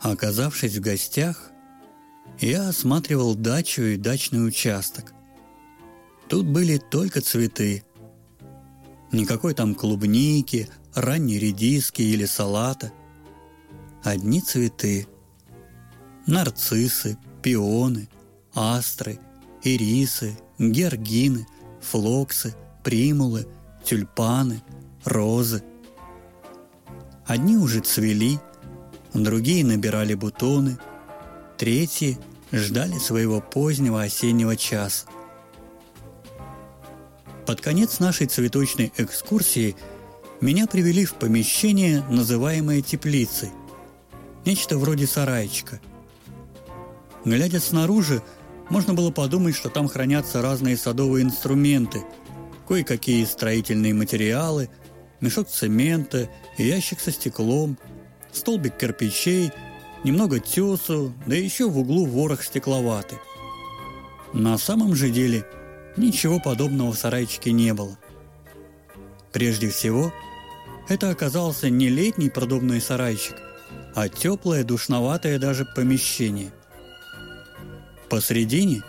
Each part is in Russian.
Оказавшись в гостях, я осматривал дачу и дачный участок. Тут были только цветы. Никакой там клубники, ранней редиски или салата. Одни цветы. Нарциссы, пионы, астры, ирисы, георгины, флоксы, примулы, тюльпаны, розы. Одни уже цвели, другие набирали бутоны, третьи ждали своего позднего осеннего часа. Под конец нашей цветочной экскурсии меня привели в помещение, называемое теплицей. Нечто вроде сарайчика. Глядя снаружи, можно было подумать, что там хранятся разные садовые инструменты, кое-какие строительные материалы, мешок цемента, ящик со стеклом, столбик кирпичей, немного тесу, да еще в углу ворох стекловаты. На самом же деле ничего подобного в сарайчике не было. Прежде всего, это оказался не летний продобный сарайчик, а теплое, душноватое даже помещение – Посредине,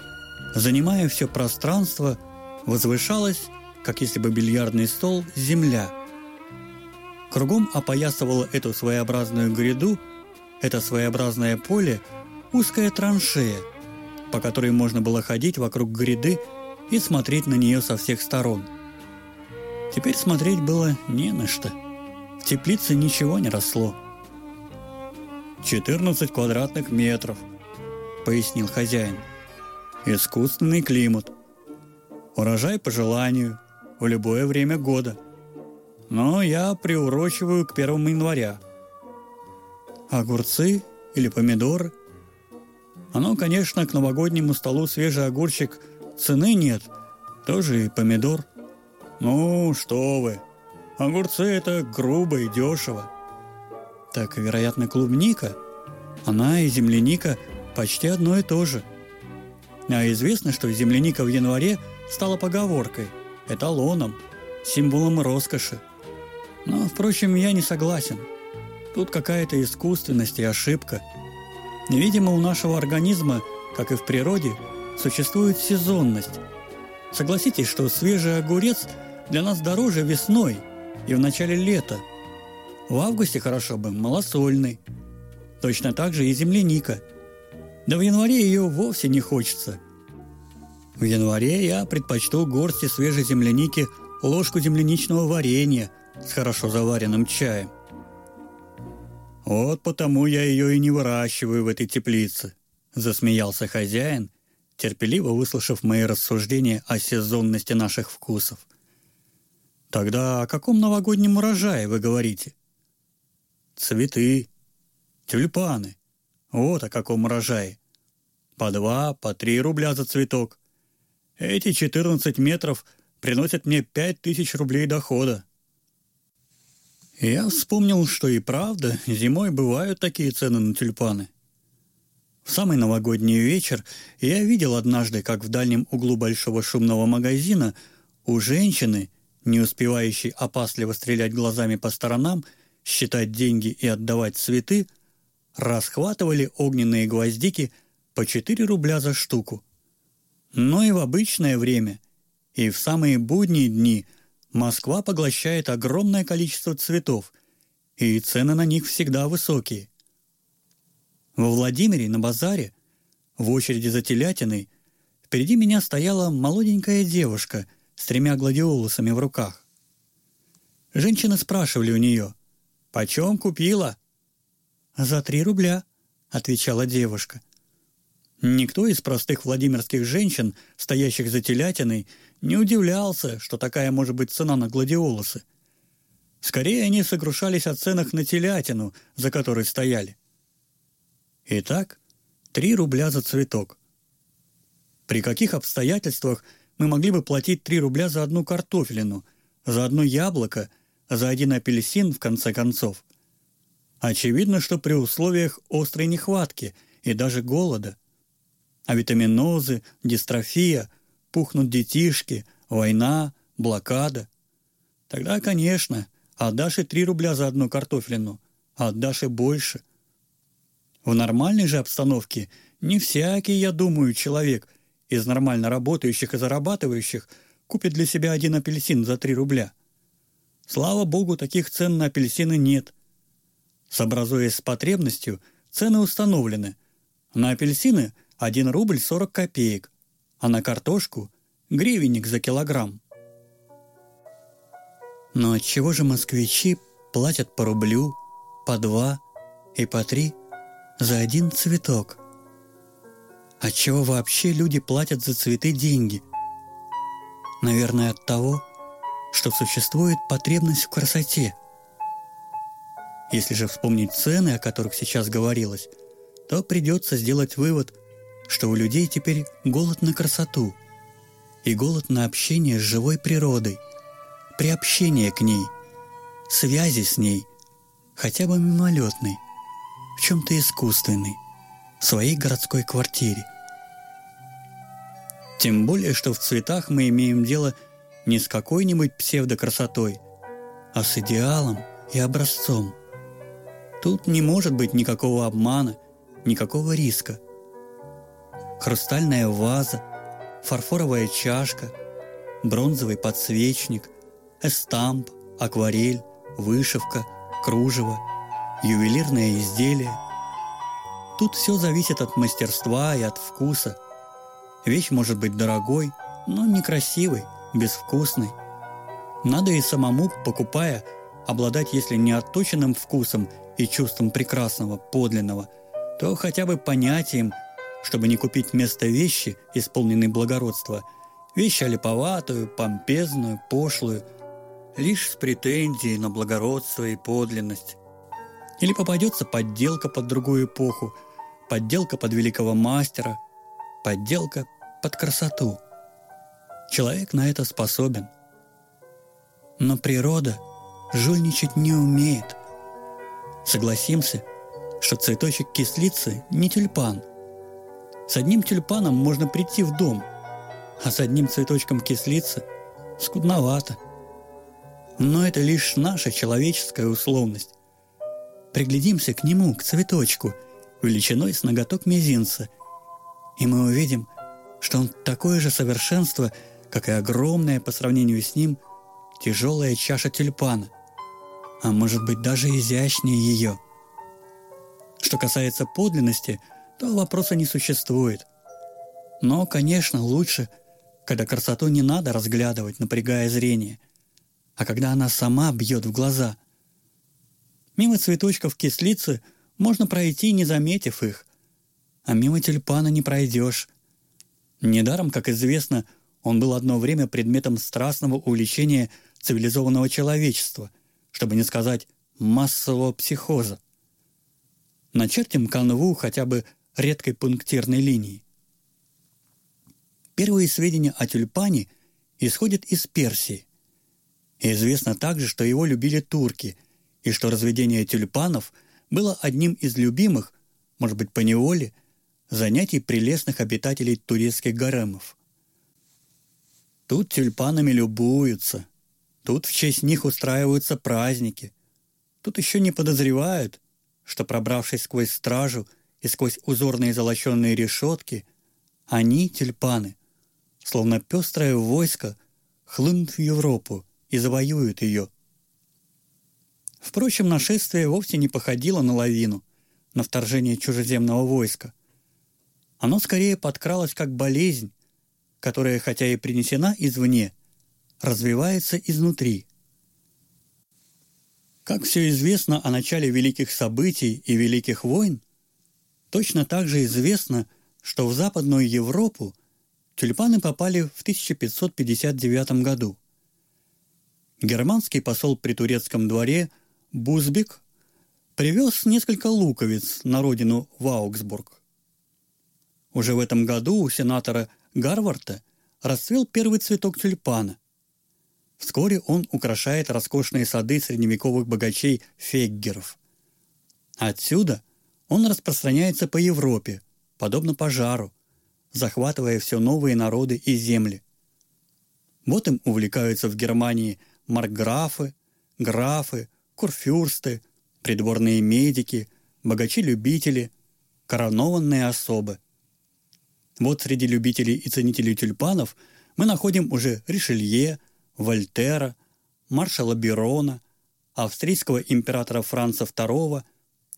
занимая все пространство, возвышалась, как если бы бильярдный стол, земля. Кругом опоясывала эту своеобразную гряду, это своеобразное поле, узкая траншея, по которой можно было ходить вокруг гряды и смотреть на нее со всех сторон. Теперь смотреть было не на что. В теплице ничего не росло. 14 квадратных метров –— пояснил хозяин. «Искусственный климат. Урожай по желанию, в любое время года. Но я приурочиваю к первому января. Огурцы или помидоры? Оно, конечно, к новогоднему столу свежий огурчик цены нет, тоже и помидор. Ну, что вы, огурцы это грубо и дешево. Так, вероятно, клубника. Она и земляника – Почти одно и то же. А известно, что земляника в январе стала поговоркой, эталоном, символом роскоши. Но, впрочем, я не согласен. Тут какая-то искусственность и ошибка. Видимо, у нашего организма, как и в природе, существует сезонность. Согласитесь, что свежий огурец для нас дороже весной и в начале лета. В августе хорошо бы малосольный. Точно так же и земляника – да в январе ее вовсе не хочется. В январе я предпочту горсти свежей земляники ложку земляничного варенья с хорошо заваренным чаем. «Вот потому я ее и не выращиваю в этой теплице», – засмеялся хозяин, терпеливо выслушав мои рассуждения о сезонности наших вкусов. «Тогда о каком новогоднем урожае вы говорите?» «Цветы, тюльпаны, вот о каком урожае. По два, по три рубля за цветок. Эти 14 метров приносят мне пять тысяч рублей дохода. Я вспомнил, что и правда, зимой бывают такие цены на тюльпаны. В самый новогодний вечер я видел однажды, как в дальнем углу большого шумного магазина у женщины, не успевающей опасливо стрелять глазами по сторонам, считать деньги и отдавать цветы, расхватывали огненные гвоздики по 4 рубля за штуку. Но и в обычное время, и в самые будние дни Москва поглощает огромное количество цветов, и цены на них всегда высокие. Во Владимире на базаре, в очереди за телятиной, впереди меня стояла молоденькая девушка с тремя гладиолусами в руках. Женщины спрашивали у нее, «Почем купила?» «За три рубля», — отвечала девушка. Никто из простых владимирских женщин, стоящих за телятиной, не удивлялся, что такая может быть цена на гладиолусы. Скорее они сокрушались о ценах на телятину, за которой стояли. Итак, три рубля за цветок. При каких обстоятельствах мы могли бы платить три рубля за одну картофелину, за одно яблоко, за один апельсин, в конце концов? Очевидно, что при условиях острой нехватки и даже голода. А витаминозы, дистрофия, пухнут детишки, война, блокада. Тогда, конечно, отдашь и три рубля за одну картофелину, а отдашь и больше. В нормальной же обстановке не всякий, я думаю, человек из нормально работающих и зарабатывающих купит для себя один апельсин за 3 рубля. Слава богу, таких цен на апельсины нет. Сообразуясь с потребностью, цены установлены. На апельсины 1 рубль 40 копеек, а на картошку – гривенник за килограмм. Но отчего же москвичи платят по рублю, по два и по три за один цветок? Отчего вообще люди платят за цветы деньги? Наверное, от того, что существует потребность в красоте. Если же вспомнить цены, о которых сейчас говорилось, то придется сделать вывод, что у людей теперь голод на красоту и голод на общение с живой природой – приобщение к ней, связи с ней, хотя бы мимолетной, в чем-то искусственной, в своей городской квартире. Тем более, что в цветах мы имеем дело не с какой-нибудь псевдокрасотой, а с идеалом и образцом. Тут не может быть никакого обмана, никакого риска. Хрустальная ваза, фарфоровая чашка, бронзовый подсвечник – эстамп, акварель, вышивка, кружево, ювелирное изделие. Тут все зависит от мастерства и от вкуса. Вещь может быть дорогой, но некрасивой, безвкусной. Надо и самому, покупая, обладать, если не отточенным вкусом и чувством прекрасного, подлинного, то хотя бы понятием, чтобы не купить вместо вещи, исполненной благородства, вещь олиповатую, помпезную, пошлую – лишь с претензией на благородство и подлинность. Или попадется подделка под другую эпоху, подделка под великого мастера, подделка под красоту. Человек на это способен. Но природа жульничать не умеет. Согласимся, что цветочек кислицы не тюльпан. С одним тюльпаном можно прийти в дом, а с одним цветочком кислицы скудновато – но это лишь наша человеческая условность. Приглядимся к нему, к цветочку, величиной с ноготок мизинца, и мы увидим, что он такое же совершенство, как и огромная по сравнению с ним тяжелая чаша тюльпана, а может быть даже изящнее ее. Что касается подлинности, то вопроса не существует. Но, конечно, лучше, когда красоту не надо разглядывать, напрягая зрение – а когда она сама бьет в глаза. Мимо цветочков кислицы можно пройти, не заметив их, а мимо тюльпана не пройдешь. Недаром, как известно, он был одно время предметом страстного увлечения цивилизованного человечества, чтобы не сказать массового психоза. Начертим канву хотя бы редкой пунктирной линии. Первые сведения о тюльпане исходят из Персии. И известно также, что его любили турки, и что разведение тюльпанов было одним из любимых, может быть, по неволе, занятий прелестных обитателей турецких гаремов. Тут тюльпанами любуются, тут в честь них устраиваются праздники, тут еще не подозревают, что, пробравшись сквозь стражу и сквозь узорные золоченные решетки, они, тюльпаны, словно пестрое войско, хлынут в Европу – и завоюют ее. Впрочем, нашествие вовсе не походило на лавину, на вторжение чужеземного войска. Оно скорее подкралось как болезнь, которая, хотя и принесена извне, развивается изнутри. Как все известно о начале великих событий и великих войн, точно так же известно, что в Западную Европу тюльпаны попали в 1559 году. Германский посол при турецком дворе Бузбек привез несколько луковиц на родину в Аугсбург. Уже в этом году у сенатора Гарварда расцвел первый цветок тюльпана. Вскоре он украшает роскошные сады средневековых богачей феггеров. Отсюда он распространяется по Европе, подобно пожару, захватывая все новые народы и земли. Вот им увлекаются в Германии – маркграфы, графы, курфюрсты, придворные медики, богачи-любители, коронованные особы. Вот среди любителей и ценителей тюльпанов мы находим уже Ришелье, Вольтера, маршала Берона, австрийского императора Франца II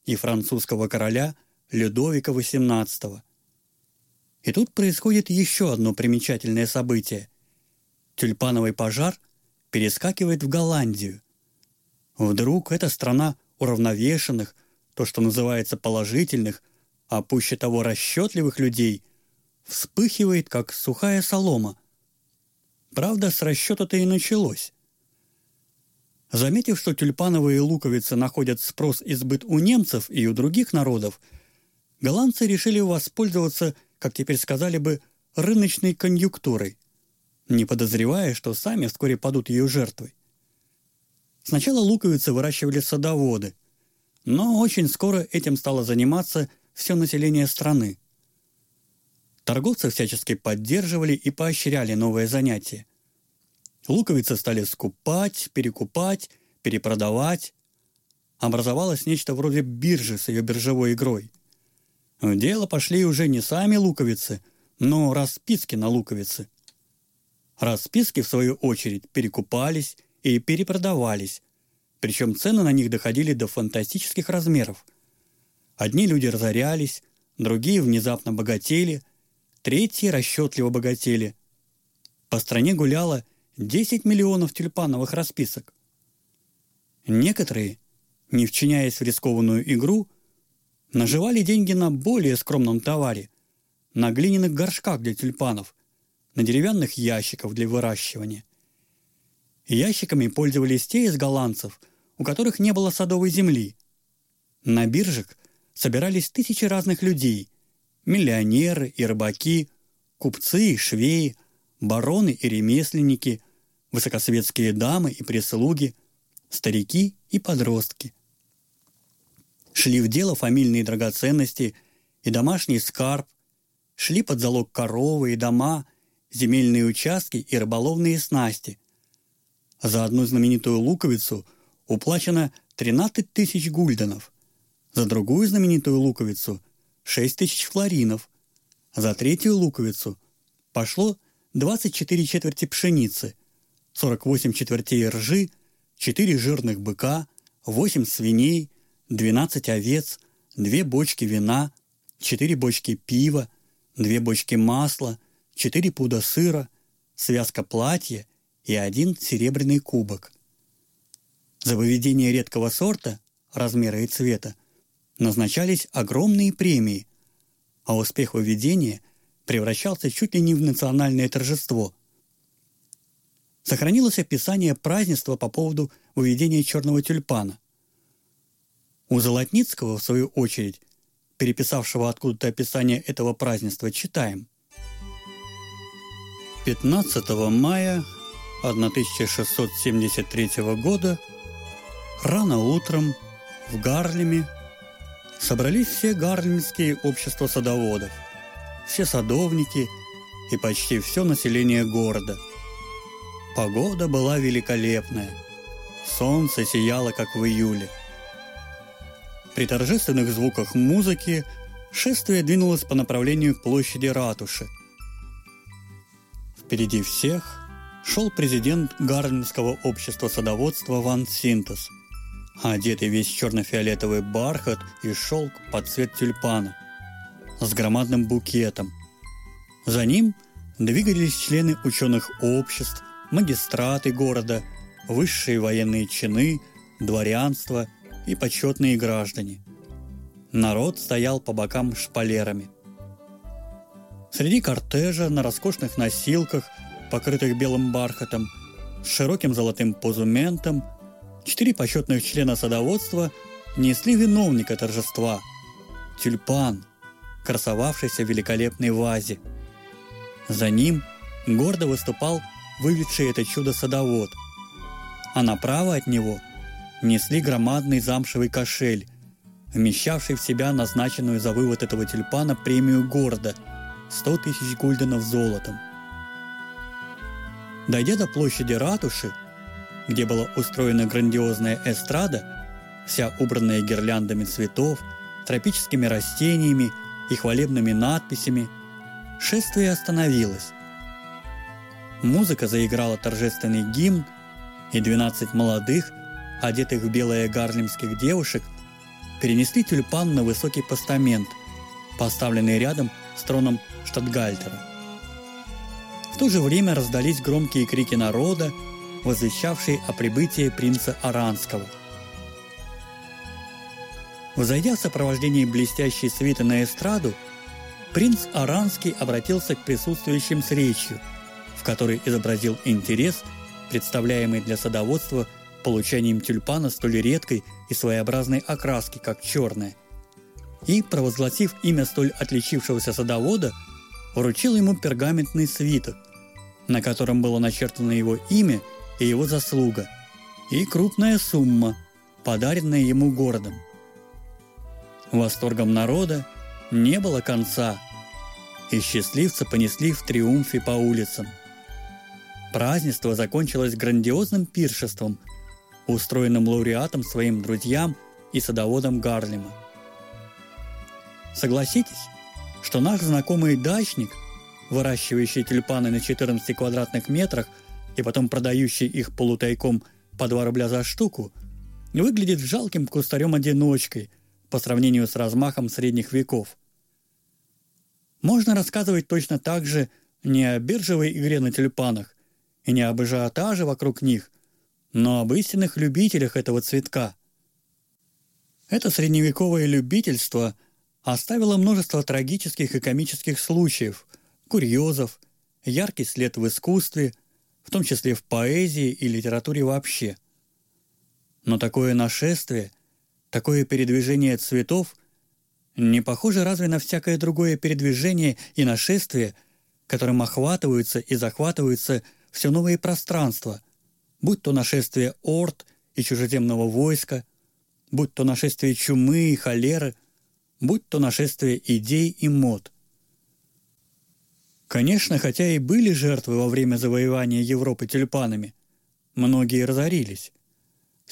и французского короля Людовика XVIII. И тут происходит еще одно примечательное событие. Тюльпановый пожар перескакивает в Голландию. Вдруг эта страна уравновешенных, то, что называется положительных, а пуще того расчетливых людей, вспыхивает, как сухая солома. Правда, с расчета-то и началось. Заметив, что тюльпановые луковицы находят спрос и сбыт у немцев и у других народов, голландцы решили воспользоваться, как теперь сказали бы, рыночной конъюнктурой, не подозревая, что сами вскоре падут ее жертвой. Сначала луковицы выращивали садоводы, но очень скоро этим стало заниматься все население страны. Торговцы всячески поддерживали и поощряли новое занятие. Луковицы стали скупать, перекупать, перепродавать. Образовалось нечто вроде биржи с ее биржевой игрой. В дело пошли уже не сами луковицы, но расписки на луковицы. Расписки, в свою очередь, перекупались и перепродавались, причем цены на них доходили до фантастических размеров. Одни люди разорялись, другие внезапно богатели, третьи расчетливо богатели. По стране гуляло 10 миллионов тюльпановых расписок. Некоторые, не вчиняясь в рискованную игру, наживали деньги на более скромном товаре, на глиняных горшках для тюльпанов, на деревянных ящиках для выращивания. Ящиками пользовались те из голландцев, у которых не было садовой земли. На биржах собирались тысячи разных людей – миллионеры и рыбаки, купцы и швеи, бароны и ремесленники, высокосветские дамы и прислуги, старики и подростки. Шли в дело фамильные драгоценности и домашний скарб, шли под залог коровы и дома, земельные участки и рыболовные снасти. За одну знаменитую луковицу уплачено 13 тысяч гульденов, за другую знаменитую луковицу – 6 тысяч флоринов, за третью луковицу пошло 24 четверти пшеницы, 48 четвертей ржи, 4 жирных быка, 8 свиней, 12 овец, 2 бочки вина, 4 бочки пива, 2 бочки масла, 4 пуда сыра, связка платья и один серебряный кубок. За выведение редкого сорта, размера и цвета, назначались огромные премии, а успех выведения превращался чуть ли не в национальное торжество. Сохранилось описание празднества по поводу выведения черного тюльпана. У Золотницкого, в свою очередь, переписавшего откуда-то описание этого празднества, читаем. 15 мая 1673 года рано утром в Гарлеме собрались все гарлемские общества садоводов, все садовники и почти все население города. Погода была великолепная. Солнце сияло, как в июле. При торжественных звуках музыки шествие двинулось по направлению к площади ратуши. Впереди всех шел президент Гарлемского общества садоводства Ван Синтез – одетый весь черно-фиолетовый бархат и шелк под цвет тюльпана, с громадным букетом. За ним двигались члены ученых обществ, магистраты города, высшие военные чины, дворянство и почетные граждане. Народ стоял по бокам шпалерами. Среди кортежа на роскошных носилках, покрытых белым бархатом, с широким золотым позументом – Четыре почетных члена садоводства несли виновника торжества – тюльпан, красовавшийся в великолепной вазе. За ним гордо выступал выведший это чудо садовод, а направо от него несли громадный замшевый кошель, вмещавший в себя назначенную за вывод этого тюльпана премию города – 100 тысяч гульденов золотом. Дойдя до площади ратуши, где была устроена грандиозная эстрада, вся убранная гирляндами цветов, тропическими растениями и хвалебными надписями, шествие остановилось. Музыка заиграла торжественный гимн, и 12 молодых, одетых в белое гарлемских девушек, перенесли тюльпан на высокий постамент, поставленный рядом с троном штатгальтера. В то же время раздались громкие крики народа, возвещавшие о прибытии принца Аранского. Взойдя в сопровождении блестящей свиты на эстраду, принц Аранский обратился к присутствующим с речью, в которой изобразил интерес, представляемый для садоводства получением тюльпана столь редкой и своеобразной окраски, как черная, и, провозгласив имя столь отличившегося садовода, вручил ему пергаментный свиток, на котором было начертано его имя и его заслуга, и крупная сумма, подаренная ему городом. Восторгом народа не было конца, и счастливцы понесли в триумфе по улицам. Празднество закончилось грандиозным пиршеством, устроенным лауреатом своим друзьям и садоводом Гарлема. Согласитесь, что наш знакомый дачник, выращивающий тюльпаны на 14 квадратных метрах и потом продающий их полутайком по 2 рубля за штуку, выглядит жалким кустарем-одиночкой по сравнению с размахом средних веков. Можно рассказывать точно так же не о биржевой игре на тюльпанах и не об ажиотаже вокруг них, но об истинных любителях этого цветка. Это средневековое любительство – оставила множество трагических и комических случаев, курьезов, яркий след в искусстве, в том числе в поэзии и литературе вообще. Но такое нашествие, такое передвижение цветов не похоже разве на всякое другое передвижение и нашествие, которым охватываются и захватываются все новые пространства, будь то нашествие орд и чужеземного войска, будь то нашествие чумы и холеры – будь то нашествие идей и мод. Конечно, хотя и были жертвы во время завоевания Европы тюльпанами, многие разорились.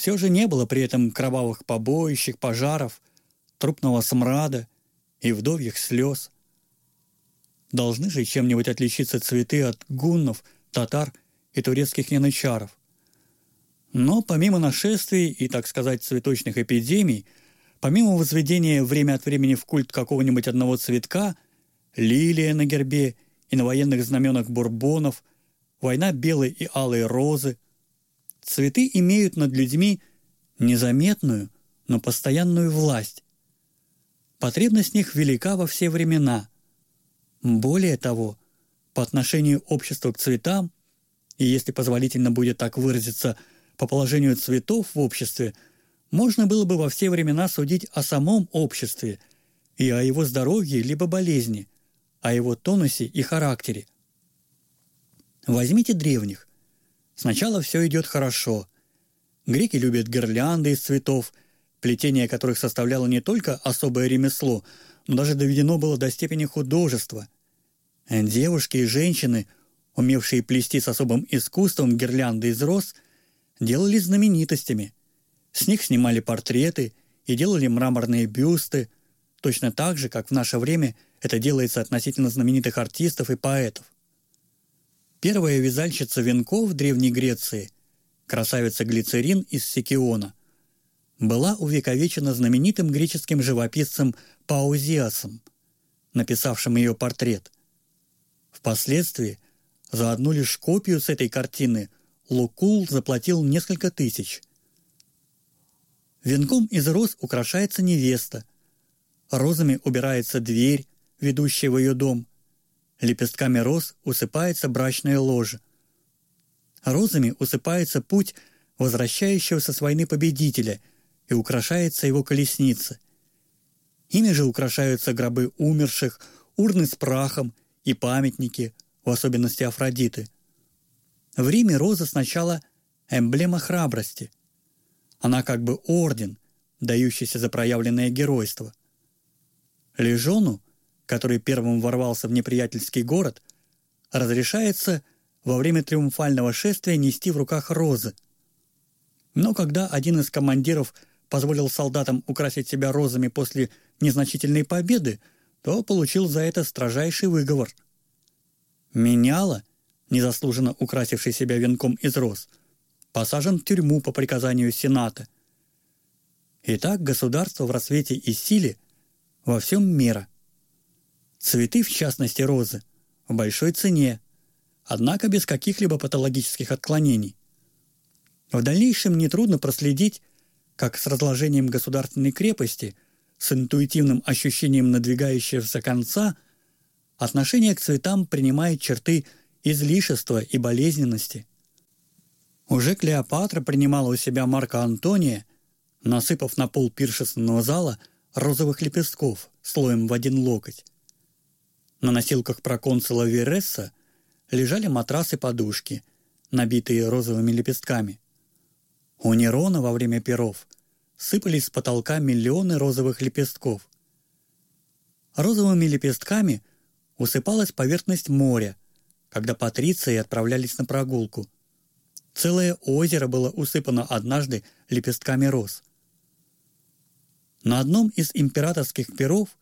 Все же не было при этом кровавых побоищек, пожаров, трупного смрада и вдовьих слез. Должны же чем-нибудь отличиться цветы от гуннов, татар и турецких янычаров. Но помимо нашествий и, так сказать, цветочных эпидемий – Помимо возведения время от времени в культ какого-нибудь одного цветка, лилия на гербе и на военных знаменах бурбонов, война белой и алой розы, цветы имеют над людьми незаметную, но постоянную власть. Потребность них велика во все времена. Более того, по отношению общества к цветам, и если позволительно будет так выразиться, по положению цветов в обществе – можно было бы во все времена судить о самом обществе и о его здоровье либо болезни, о его тонусе и характере. Возьмите древних. Сначала все идет хорошо. Греки любят гирлянды из цветов, плетение которых составляло не только особое ремесло, но даже доведено было до степени художества. Девушки и женщины, умевшие плести с особым искусством гирлянды из роз, делали знаменитостями – с них снимали портреты и делали мраморные бюсты, точно так же, как в наше время это делается относительно знаменитых артистов и поэтов. Первая вязальщица венков в Древней Греции, красавица Глицерин из Сикиона, была увековечена знаменитым греческим живописцем Паузиасом, написавшим ее портрет. Впоследствии за одну лишь копию с этой картины Лукул заплатил несколько тысяч – Венком из роз украшается невеста. Розами убирается дверь, ведущая в ее дом. Лепестками роз усыпается брачное ложе. Розами усыпается путь возвращающегося с войны победителя и украшается его колесница. Ими же украшаются гробы умерших, урны с прахом и памятники, в особенности Афродиты. В Риме роза сначала эмблема храбрости – она как бы орден, дающийся за проявленное геройство. Лежону, который первым ворвался в неприятельский город, разрешается во время триумфального шествия нести в руках розы. Но когда один из командиров позволил солдатам украсить себя розами после незначительной победы, то получил за это строжайший выговор. Меняла, незаслуженно украсивший себя венком из роз, посажен в тюрьму по приказанию Сената. Итак, государство в рассвете и силе во всем мира. Цветы, в частности розы, в большой цене, однако без каких-либо патологических отклонений. В дальнейшем нетрудно проследить, как с разложением государственной крепости, с интуитивным ощущением надвигающегося конца, отношение к цветам принимает черты излишества и болезненности. Уже Клеопатра принимала у себя Марка Антония, насыпав на пол пиршественного зала розовых лепестков слоем в один локоть. На носилках проконсула Вересса лежали матрасы-подушки, набитые розовыми лепестками. У Нерона во время перов сыпались с потолка миллионы розовых лепестков. Розовыми лепестками усыпалась поверхность моря, когда патриции отправлялись на прогулку. Целое озеро было усыпано однажды лепестками роз. На одном из императорских перов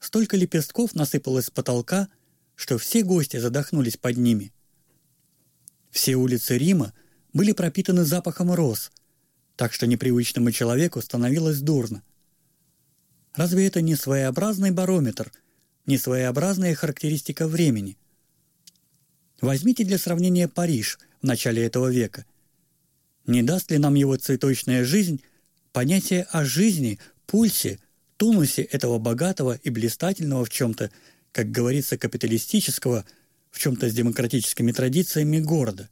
столько лепестков насыпалось с потолка, что все гости задохнулись под ними. Все улицы Рима были пропитаны запахом роз, так что непривычному человеку становилось дурно. Разве это не своеобразный барометр, не своеобразная характеристика времени? Возьмите для сравнения Париж в начале этого века. Не даст ли нам его цветочная жизнь понятие о жизни, пульсе, тонусе этого богатого и блистательного в чем-то, как говорится, капиталистического, в чем-то с демократическими традициями города?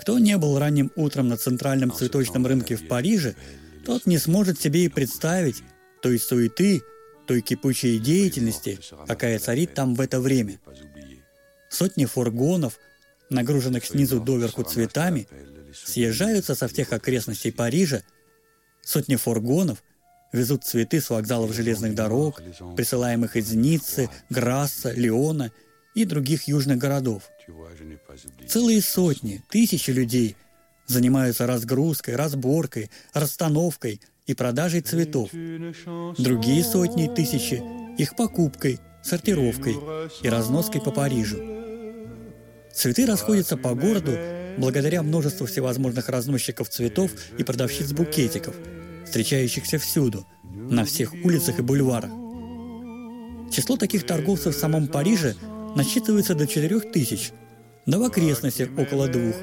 Кто не был ранним утром на центральном цветочном рынке в Париже, тот не сможет себе и представить той суеты, той кипучей деятельности, какая царит там в это время. Сотни фургонов, нагруженных снизу доверху цветами, съезжаются со всех окрестностей Парижа. Сотни фургонов везут цветы с вокзалов железных дорог, присылаемых из Ниццы, Грасса, Леона и других южных городов. Целые сотни, тысячи людей занимаются разгрузкой, разборкой, расстановкой и продажей цветов. Другие сотни и тысячи их покупкой, сортировкой и разноской по Парижу. Цветы расходятся по городу благодаря множеству всевозможных разносчиков цветов и продавщиц букетиков, встречающихся всюду, на всех улицах и бульварах. Число таких торговцев в самом Париже насчитывается до 4 тысяч, в окрестностях около двух.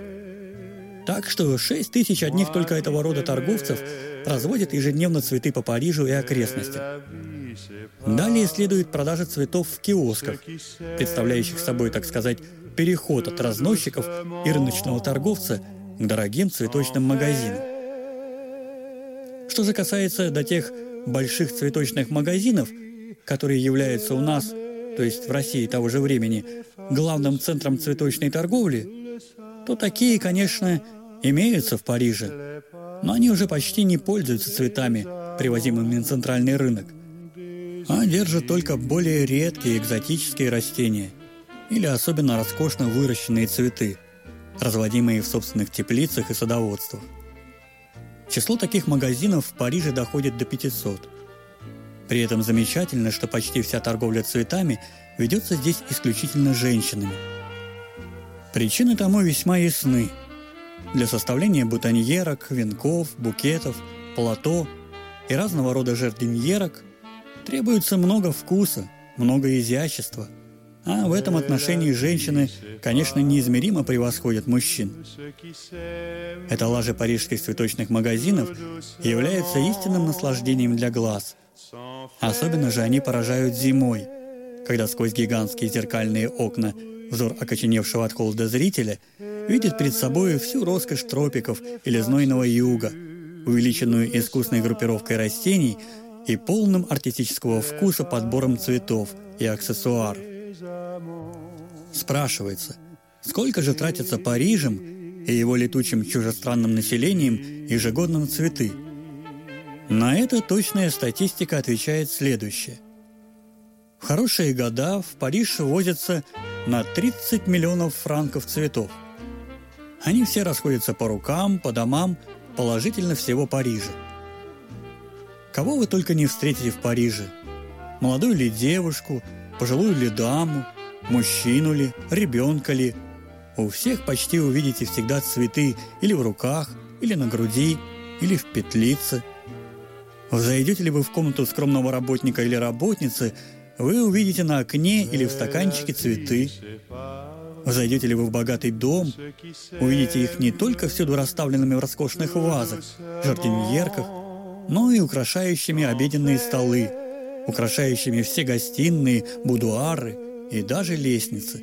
Так что 6 тысяч одних только этого рода торговцев разводят ежедневно цветы по Парижу и окрестностям. Далее следует продажа цветов в киосках, представляющих собой, так сказать, переход от разносчиков и рыночного торговца к дорогим цветочным магазинам. Что же касается до тех больших цветочных магазинов, которые являются у нас то есть в России того же времени, главным центром цветочной торговли, то такие, конечно, имеются в Париже, но они уже почти не пользуются цветами, привозимыми на центральный рынок, а держат только более редкие экзотические растения или особенно роскошно выращенные цветы, разводимые в собственных теплицах и садоводствах. Число таких магазинов в Париже доходит до 500 – при этом замечательно, что почти вся торговля цветами ведется здесь исключительно женщинами. Причины тому весьма ясны. Для составления бутоньерок, венков, букетов, плато и разного рода жардиньерок требуется много вкуса, много изящества, а в этом отношении женщины, конечно, неизмеримо превосходят мужчин. Эталажи парижских цветочных магазинов являются истинным наслаждением для глаз – Особенно же они поражают зимой, когда сквозь гигантские зеркальные окна взор окоченевшего от холода зрителя видит перед собой всю роскошь тропиков или знойного юга, увеличенную искусной группировкой растений и полным артистического вкуса подбором цветов и аксессуаров. Спрашивается, сколько же тратится Парижем и его летучим чужестранным населением ежегодно на цветы – на это точная статистика отвечает следующее. В хорошие года в Париж возятся на 30 миллионов франков цветов. Они все расходятся по рукам, по домам, положительно всего Парижа. Кого вы только не встретите в Париже. Молодую ли девушку, пожилую ли даму, мужчину ли, ребенка ли. У всех почти увидите всегда цветы или в руках, или на груди, или в петлице. Зайдете ли вы в комнату скромного работника или работницы, вы увидите на окне или в стаканчике цветы. Зайдете ли вы в богатый дом, увидите их не только всюду расставленными в роскошных вазах, жардиньерках, но и украшающими обеденные столы, украшающими все гостиные, будуары и даже лестницы.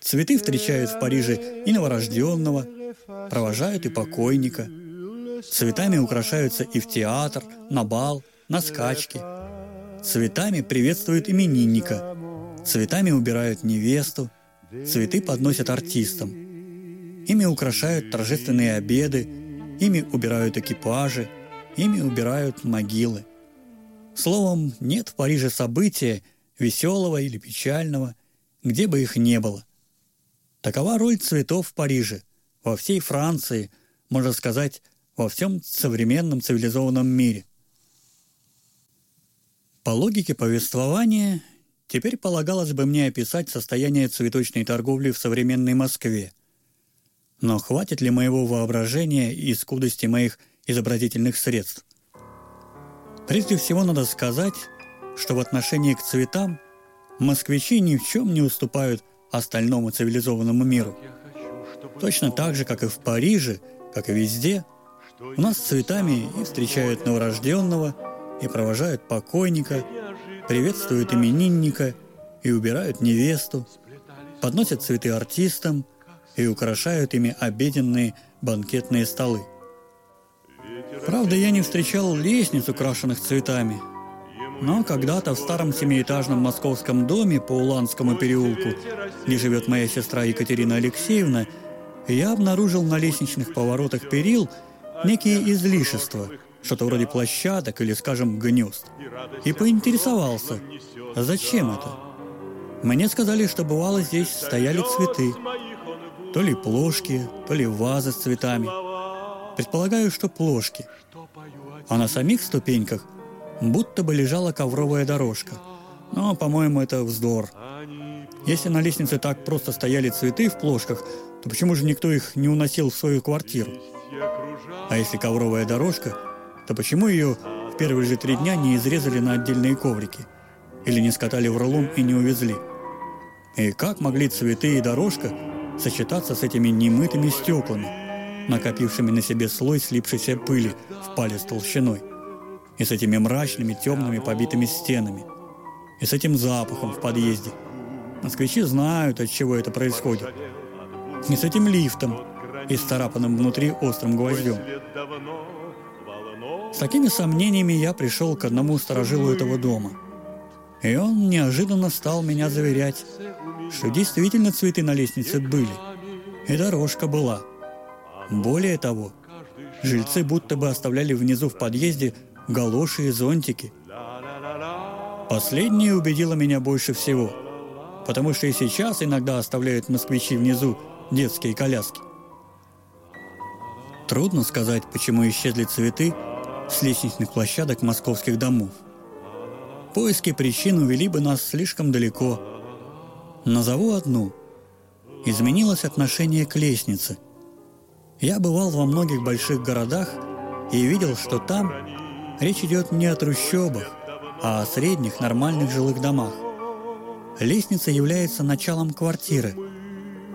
Цветы встречают в Париже и новорожденного, провожают и покойника. Цветами украшаются и в театр, на бал, на скачки. Цветами приветствуют именинника. Цветами убирают невесту. Цветы подносят артистам. Ими украшают торжественные обеды, ими убирают экипажи, ими убирают могилы. Словом, нет в Париже события, веселого или печального, где бы их не было. Такова роль цветов в Париже, во всей Франции, можно сказать, во всем современном цивилизованном мире. По логике повествования, теперь полагалось бы мне описать состояние цветочной торговли в современной Москве. Но хватит ли моего воображения и скудости моих изобразительных средств? Прежде всего надо сказать, что в отношении к цветам москвичи ни в чем не уступают остальному цивилизованному миру. Точно так же, как и в Париже, как и везде, у нас цветами и встречают новорожденного, и провожают покойника, приветствуют именинника и убирают невесту, подносят цветы артистам и украшают ими обеденные банкетные столы – Правда, я не встречал лестниц, украшенных цветами. Но когда-то в старом семиэтажном московском доме по Уланскому переулку, где живет моя сестра Екатерина Алексеевна, я обнаружил на лестничных поворотах перил некие излишества, что-то вроде площадок или, скажем, гнезд. И поинтересовался, зачем это? Мне сказали, что бывало здесь стояли цветы. То ли плошки, то ли вазы с цветами – Предполагаю, что плошки. А на самих ступеньках будто бы лежала ковровая дорожка. Но, по-моему, это вздор. Если на лестнице так просто стояли цветы в плошках, то почему же никто их не уносил в свою квартиру? А если ковровая дорожка, то почему ее в первые же три дня не изрезали на отдельные коврики? Или не скатали в рулон и не увезли? И как могли цветы и дорожка сочетаться с этими немытыми стеклами? Накопившими на себе слой слипшейся пыли в палец толщиной, и с этими мрачными, темными, побитыми стенами, и с этим запахом в подъезде. Москвичи знают, от чего это происходит. И с этим лифтом, и с царапанным внутри острым гвоздем. С такими сомнениями я пришел к одному сторожилу этого дома. И он неожиданно стал меня заверять, что действительно цветы на лестнице были, и дорожка была – более того, жильцы будто бы оставляли внизу в подъезде галоши и зонтики. Последнее убедило меня больше всего, потому что и сейчас иногда оставляют москвичи внизу детские коляски. Трудно сказать, почему исчезли цветы с лестничных площадок московских домов. Поиски причин увели бы нас слишком далеко. Назову одну. Изменилось отношение к лестнице – я бывал во многих больших городах и видел, что там речь идет не о трущобах, а о средних нормальных жилых домах. Лестница является началом квартиры,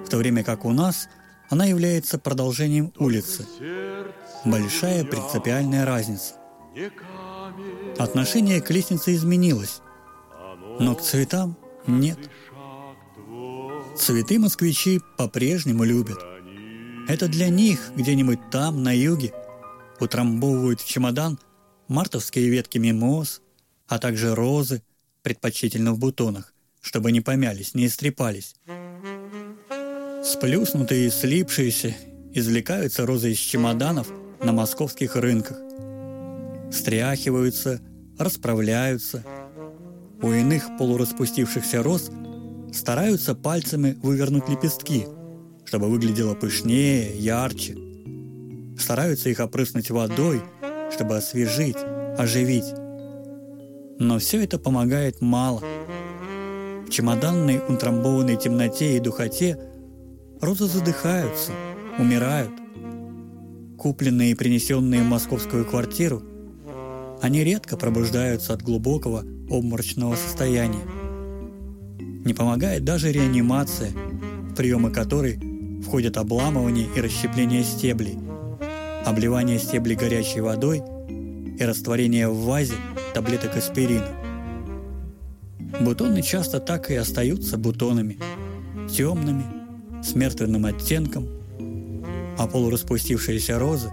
в то время как у нас она является продолжением улицы. Большая принципиальная разница. Отношение к лестнице изменилось, но к цветам нет. Цветы москвичи по-прежнему любят – это для них где-нибудь там, на юге, утрамбовывают в чемодан мартовские ветки мимоз, а также розы, предпочтительно в бутонах, чтобы не помялись, не истрепались. Сплюснутые и слипшиеся извлекаются розы из чемоданов на московских рынках. Стряхиваются, расправляются. У иных полураспустившихся роз стараются пальцами вывернуть лепестки – чтобы выглядело пышнее, ярче. Стараются их опрыснуть водой, чтобы освежить, оживить. Но все это помогает мало. В чемоданной утрамбованной темноте и духоте розы задыхаются, умирают. Купленные и принесенные в московскую квартиру, они редко пробуждаются от глубокого обморочного состояния. Не помогает даже реанимация, приемы которой входят обламывание и расщепление стеблей, обливание стеблей горячей водой и растворение в вазе таблеток аспирина. Бутоны часто так и остаются бутонами, темными, с мертвенным оттенком, а полураспустившиеся розы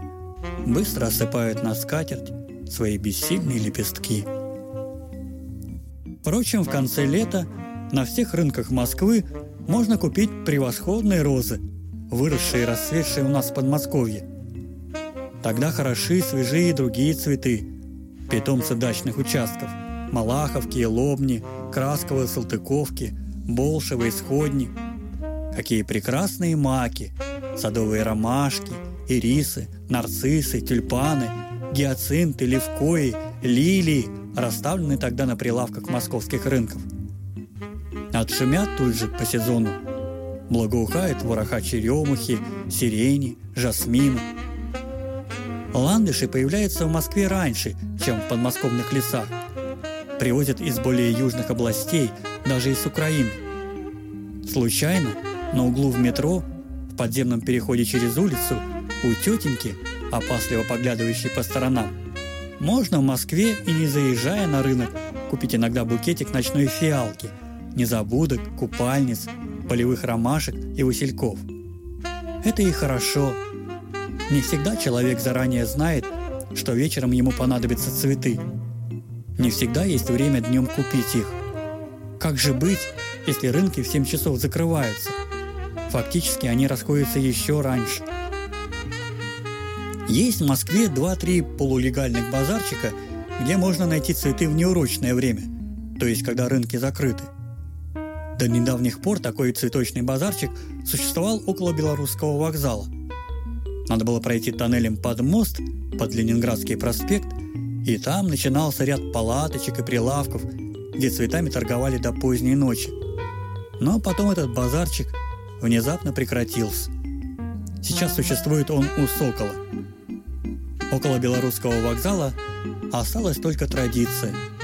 быстро осыпают на скатерть свои бессильные лепестки. Впрочем, в конце лета на всех рынках Москвы можно купить превосходные розы, выросшие и расцветшие у нас в Подмосковье. Тогда хороши свежие другие цветы, питомцы дачных участков, Малаховки, Лобни, Красковые, Салтыковки, Болшевы, Исходни. Какие прекрасные маки, садовые ромашки, ирисы, нарциссы, тюльпаны, гиацинты, левкои, лилии, расставлены тогда на прилавках московских рынков – Отшумят тут же по сезону. Благоухает вороха черемухи, сирени, жасмина. Ландыши появляются в Москве раньше, чем в подмосковных лесах. Привозят из более южных областей, даже из Украины. Случайно, на углу в метро, в подземном переходе через улицу, у тетеньки, опасливо поглядывающей по сторонам, можно в Москве и не заезжая на рынок купить иногда букетик ночной фиалки – незабудок, купальниц, полевых ромашек и васильков. Это и хорошо. Не всегда человек заранее знает, что вечером ему понадобятся цветы. Не всегда есть время днем купить их. Как же быть, если рынки в 7 часов закрываются? Фактически они расходятся еще раньше. Есть в Москве 2-3 полулегальных базарчика, где можно найти цветы в неурочное время, то есть когда рынки закрыты – до недавних пор такой цветочный базарчик существовал около Белорусского вокзала. Надо было пройти тоннелем под мост, под Ленинградский проспект, и там начинался ряд палаточек и прилавков, где цветами торговали до поздней ночи. Но потом этот базарчик внезапно прекратился. Сейчас существует он у Сокола. Около Белорусского вокзала осталась только традиция –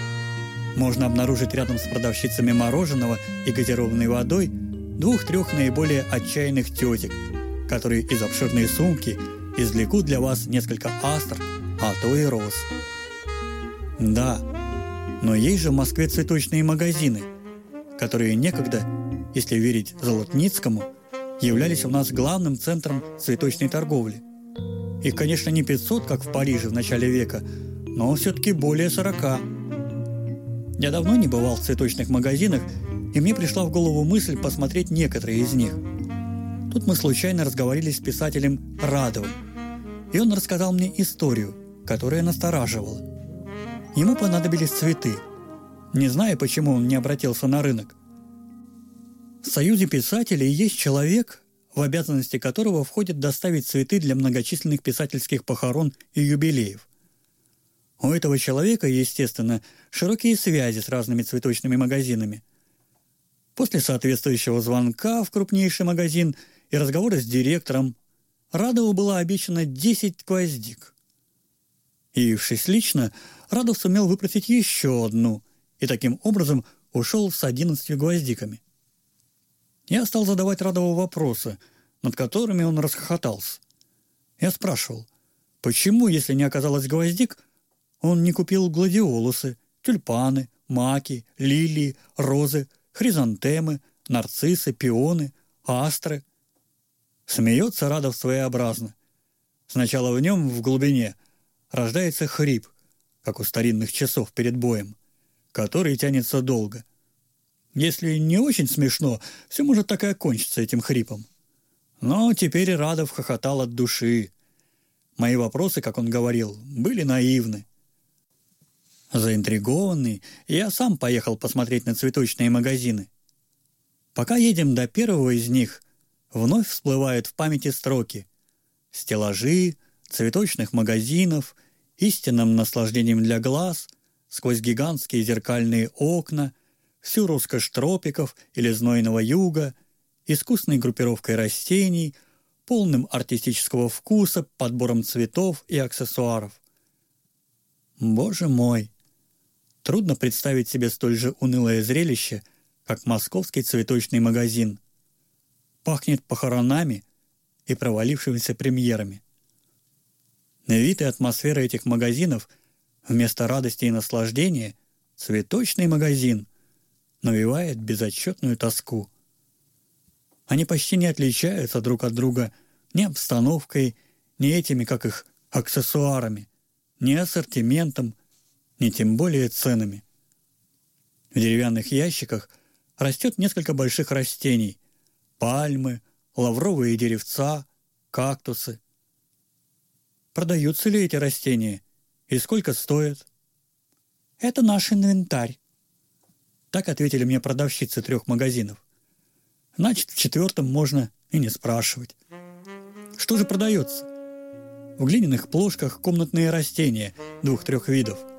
можно обнаружить рядом с продавщицами мороженого и газированной водой двух-трех наиболее отчаянных тетек, которые из обширной сумки извлекут для вас несколько астр, а то и роз. Да, но есть же в Москве цветочные магазины, которые некогда, если верить Золотницкому, являлись у нас главным центром цветочной торговли. Их, конечно, не 500, как в Париже в начале века, но все-таки более 40. Я давно не бывал в цветочных магазинах, и мне пришла в голову мысль посмотреть некоторые из них. Тут мы случайно разговаривали с писателем Радовым, и он рассказал мне историю, которая настораживала. Ему понадобились цветы. Не знаю, почему он не обратился на рынок. В Союзе писателей есть человек, в обязанности которого входит доставить цветы для многочисленных писательских похорон и юбилеев – у этого человека, естественно, широкие связи с разными цветочными магазинами. После соответствующего звонка в крупнейший магазин и разговора с директором Радову было обещано 10 гвоздик. Явившись лично, Радов сумел выпросить еще одну и таким образом ушел с 11 гвоздиками. Я стал задавать Радову вопросы, над которыми он расхохотался. Я спрашивал, почему, если не оказалось гвоздик, он не купил гладиолусы, тюльпаны, маки, лилии, розы, хризантемы, нарциссы, пионы, астры. Смеется Радов своеобразно. Сначала в нем, в глубине, рождается хрип, как у старинных часов перед боем, который тянется долго. Если не очень смешно, все может так и окончиться этим хрипом. Но теперь Радов хохотал от души. Мои вопросы, как он говорил, были наивны. Заинтригованный, я сам поехал посмотреть на цветочные магазины. Пока едем до первого из них, вновь всплывают в памяти строки. Стеллажи, цветочных магазинов истинным наслаждением для глаз, сквозь гигантские зеркальные окна, всю роскошь тропиков или знойного юга, искусной группировкой растений, полным артистического вкуса, подбором цветов и аксессуаров. Боже мой! Трудно представить себе столь же унылое зрелище, как московский цветочный магазин. Пахнет похоронами и провалившимися премьерами. Вид и атмосфера этих магазинов вместо радости и наслаждения цветочный магазин навевает безотчетную тоску. Они почти не отличаются друг от друга ни обстановкой, ни этими, как их, аксессуарами, ни ассортиментом, ни тем более ценами. В деревянных ящиках растет несколько больших растений – пальмы, лавровые деревца, кактусы. Продаются ли эти растения? И сколько стоят? Это наш инвентарь. Так ответили мне продавщицы трех магазинов. Значит, в четвертом можно и не спрашивать. Что же продается? В глиняных плошках комнатные растения двух-трех видов.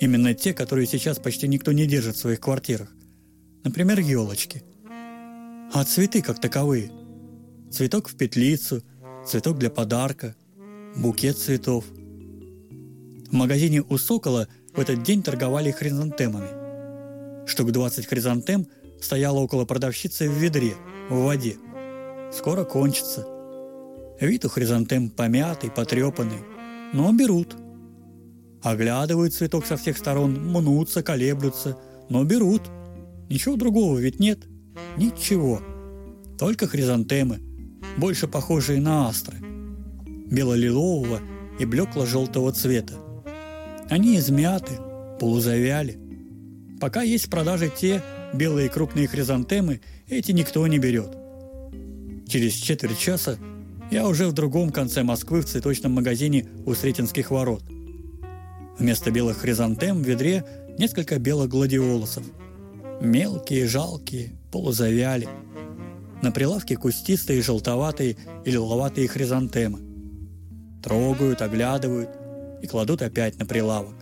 Именно те, которые сейчас почти никто не держит в своих квартирах. Например, елочки. А цветы как таковые. Цветок в петлицу, цветок для подарка – букет цветов. В магазине у «Сокола» в этот день торговали хризантемами. Штук 20 хризантем стояло около продавщицы в ведре, в воде. Скоро кончится. Вид у хризантем помятый, потрепанный, но берут. Оглядывают цветок со всех сторон, мнутся, колеблются, но берут. Ничего другого ведь нет. Ничего. Только хризантемы, больше похожие на астры бело-лилового и блекло-желтого цвета. Они измяты, полузавяли. Пока есть в продаже те белые крупные хризантемы, эти никто не берет. Через четверть часа я уже в другом конце Москвы в цветочном магазине у Сретенских ворот. Вместо белых хризантем в ведре несколько белых гладиолусов. Мелкие, жалкие, полузавяли. На прилавке кустистые, желтоватые и лиловатые хризантемы трогают, оглядывают и кладут опять на прилавок.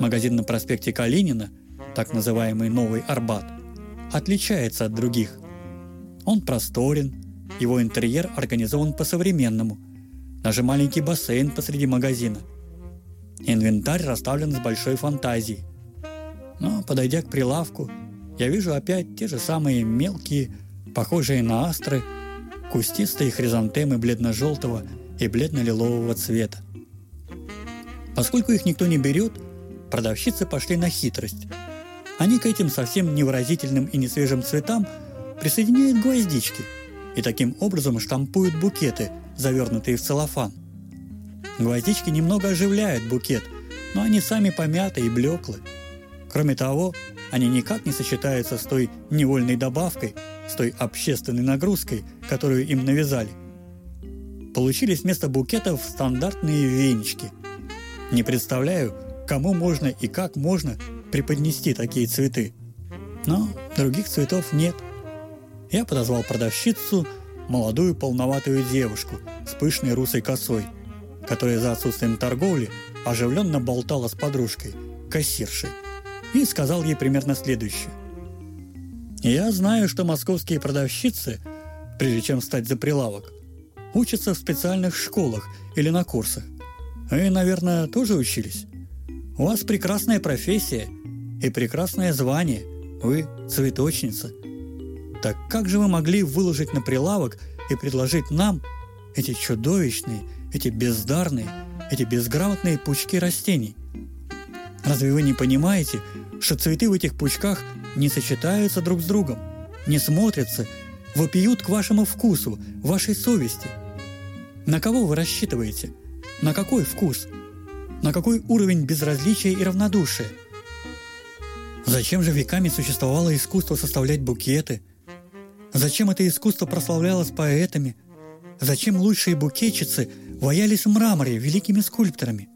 Магазин на проспекте Калинина, так называемый Новый Арбат, отличается от других. Он просторен, его интерьер организован по-современному, даже маленький бассейн посреди магазина. Инвентарь расставлен с большой фантазией. Но, подойдя к прилавку, я вижу опять те же самые мелкие, похожие на астры, кустистые хризантемы бледно-желтого и бледно-лилового цвета. Поскольку их никто не берет, продавщицы пошли на хитрость. Они к этим совсем невыразительным и несвежим цветам присоединяют гвоздички и таким образом штампуют букеты, завернутые в целлофан. Гвоздички немного оживляют букет, но они сами помяты и блеклы. Кроме того, они никак не сочетаются с той невольной добавкой, с той общественной нагрузкой, которую им навязали – получились вместо букетов стандартные венчики. Не представляю, кому можно и как можно преподнести такие цветы. Но других цветов нет. Я подозвал продавщицу, молодую полноватую девушку с пышной русой косой, которая за отсутствием торговли оживленно болтала с подружкой, кассиршей, и сказал ей примерно следующее. «Я знаю, что московские продавщицы, прежде чем встать за прилавок, учатся в специальных школах или на курсах. Вы, наверное, тоже учились? У вас прекрасная профессия и прекрасное звание. Вы цветочница. Так как же вы могли выложить на прилавок и предложить нам эти чудовищные, эти бездарные, эти безграмотные пучки растений? Разве вы не понимаете, что цветы в этих пучках не сочетаются друг с другом, не смотрятся, вопиют к вашему вкусу, вашей совести – на кого вы рассчитываете? На какой вкус? На какой уровень безразличия и равнодушия? Зачем же веками существовало искусство составлять букеты? Зачем это искусство прославлялось поэтами? Зачем лучшие букетчицы ваялись в мраморе великими скульпторами?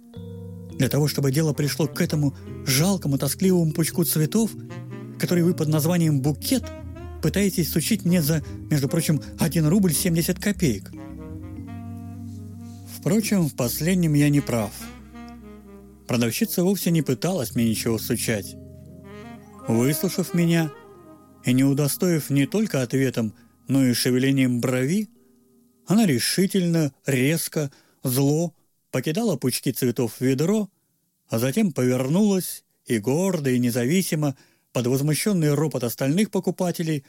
Для того, чтобы дело пришло к этому жалкому, тоскливому пучку цветов, который вы под названием «букет» пытаетесь сучить мне за, между прочим, 1 рубль 70 копеек – Впрочем, в последнем я не прав. Продавщица вовсе не пыталась мне ничего сучать. Выслушав меня и не удостоив не только ответом, но и шевелением брови, она решительно, резко, зло покидала пучки цветов в ведро, а затем повернулась и гордо и независимо, под возмущенный ропот остальных покупателей,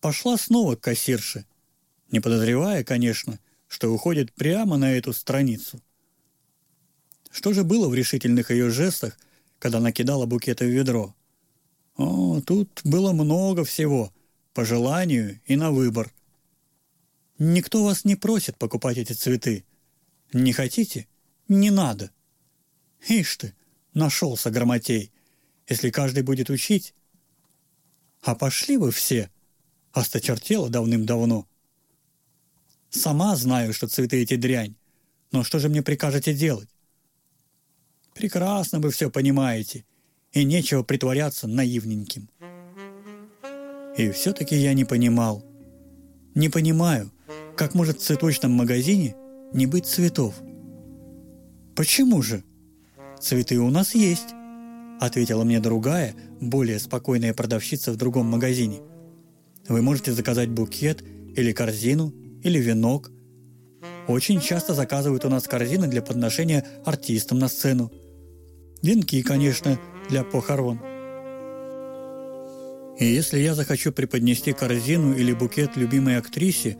пошла снова к кассирше, не подозревая, конечно, что уходит прямо на эту страницу. Что же было в решительных ее жестах, когда она кидала букеты в ведро? О, тут было много всего, по желанию и на выбор. Никто вас не просит покупать эти цветы. Не хотите? Не надо. Ишь ты, нашелся грамотей. Если каждый будет учить... А пошли вы все. Осточертело давным-давно. Сама знаю, что цветы эти дрянь. Но что же мне прикажете делать? Прекрасно вы все понимаете, и нечего притворяться наивненьким. И все-таки я не понимал. Не понимаю, как может в цветочном магазине не быть цветов. Почему же? Цветы у нас есть, ответила мне другая, более спокойная продавщица в другом магазине. Вы можете заказать букет или корзину или венок. Очень часто заказывают у нас корзины для подношения артистам на сцену. Венки, конечно, для похорон. И если я захочу преподнести корзину или букет любимой актрисе,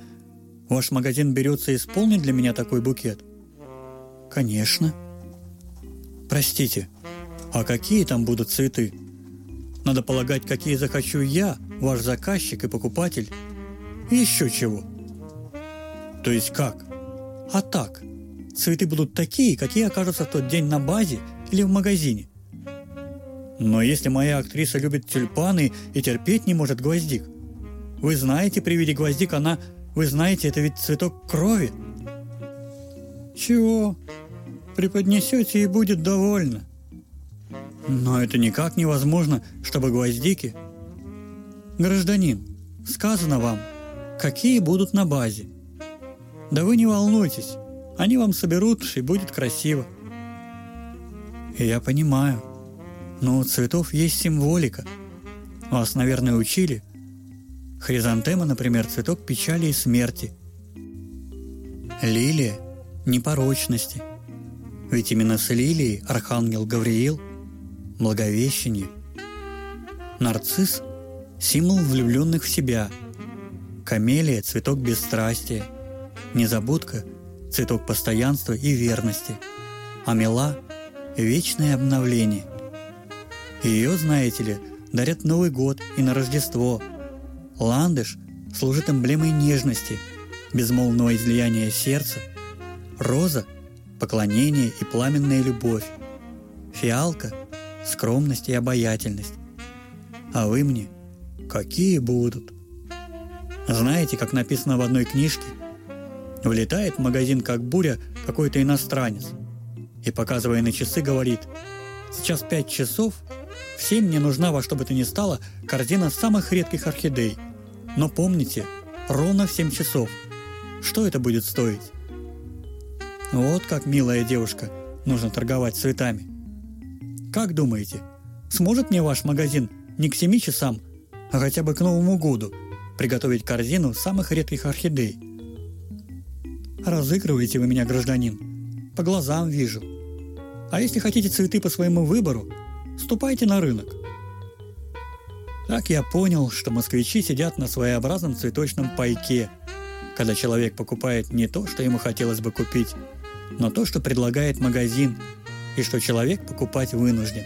ваш магазин берется исполнить для меня такой букет? Конечно. Простите, а какие там будут цветы? Надо полагать, какие захочу я, ваш заказчик и покупатель. И еще чего. То есть как? А так. Цветы будут такие, какие окажутся в тот день на базе или в магазине. Но если моя актриса любит тюльпаны и терпеть не может гвоздик, вы знаете, при виде гвоздик она... Вы знаете, это ведь цветок крови. Чего? Преподнесете и будет довольна. Но это никак невозможно, чтобы гвоздики... Гражданин, сказано вам, какие будут на базе. Да вы не волнуйтесь, они вам соберут, и будет красиво. Я понимаю. Но у цветов есть символика. Вас, наверное, учили. Хризантема, например, цветок печали и смерти. Лилия – непорочности. Ведь именно с лилией архангел Гавриил – благовещение. Нарцисс – символ влюбленных в себя. Камелия – цветок бесстрастия. Незабудка – цветок постоянства и верности. Амела – вечное обновление. Ее, знаете ли, дарят Новый год и на Рождество. Ландыш служит эмблемой нежности, безмолвного излияния сердца. Роза – поклонение и пламенная любовь. Фиалка – скромность и обаятельность. А вы мне какие будут? Знаете, как написано в одной книжке – Влетает в магазин как буря какой-то иностранец и, показывая на часы, говорит «Сейчас пять часов, в семь мне нужна во что бы то ни стало корзина самых редких орхидей. Но помните, ровно в семь часов. Что это будет стоить?» Вот как, милая девушка, нужно торговать цветами. Как думаете, сможет мне ваш магазин не к семи часам, а хотя бы к Новому году приготовить корзину самых редких орхидей – Разыгрываете вы меня, гражданин. По глазам вижу. А если хотите цветы по своему выбору, ступайте на рынок. Так я понял, что москвичи сидят на своеобразном цветочном пайке, когда человек покупает не то, что ему хотелось бы купить, но то, что предлагает магазин, и что человек покупать вынужден.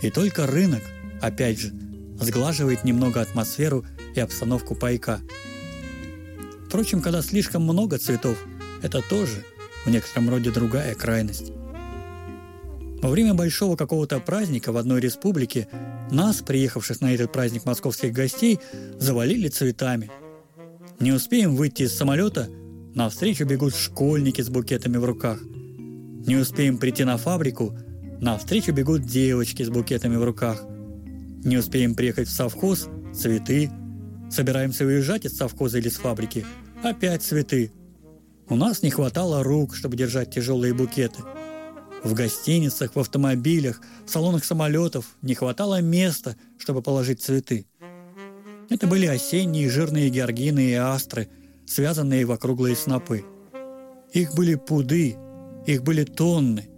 И только рынок, опять же, сглаживает немного атмосферу и обстановку пайка – Впрочем, когда слишком много цветов, это тоже в некотором роде другая крайность. Во время большого какого-то праздника в одной республике нас, приехавших на этот праздник московских гостей, завалили цветами. Не успеем выйти из самолета, навстречу бегут школьники с букетами в руках. Не успеем прийти на фабрику, навстречу бегут девочки с букетами в руках. Не успеем приехать в совхоз – цветы. Собираемся уезжать из совхоза или с фабрики – Опять цветы. У нас не хватало рук, чтобы держать тяжелые букеты. В гостиницах, в автомобилях, в салонах самолетов не хватало места, чтобы положить цветы. Это были осенние жирные георгины и астры, связанные в округлые снопы. Их были пуды, их были тонны.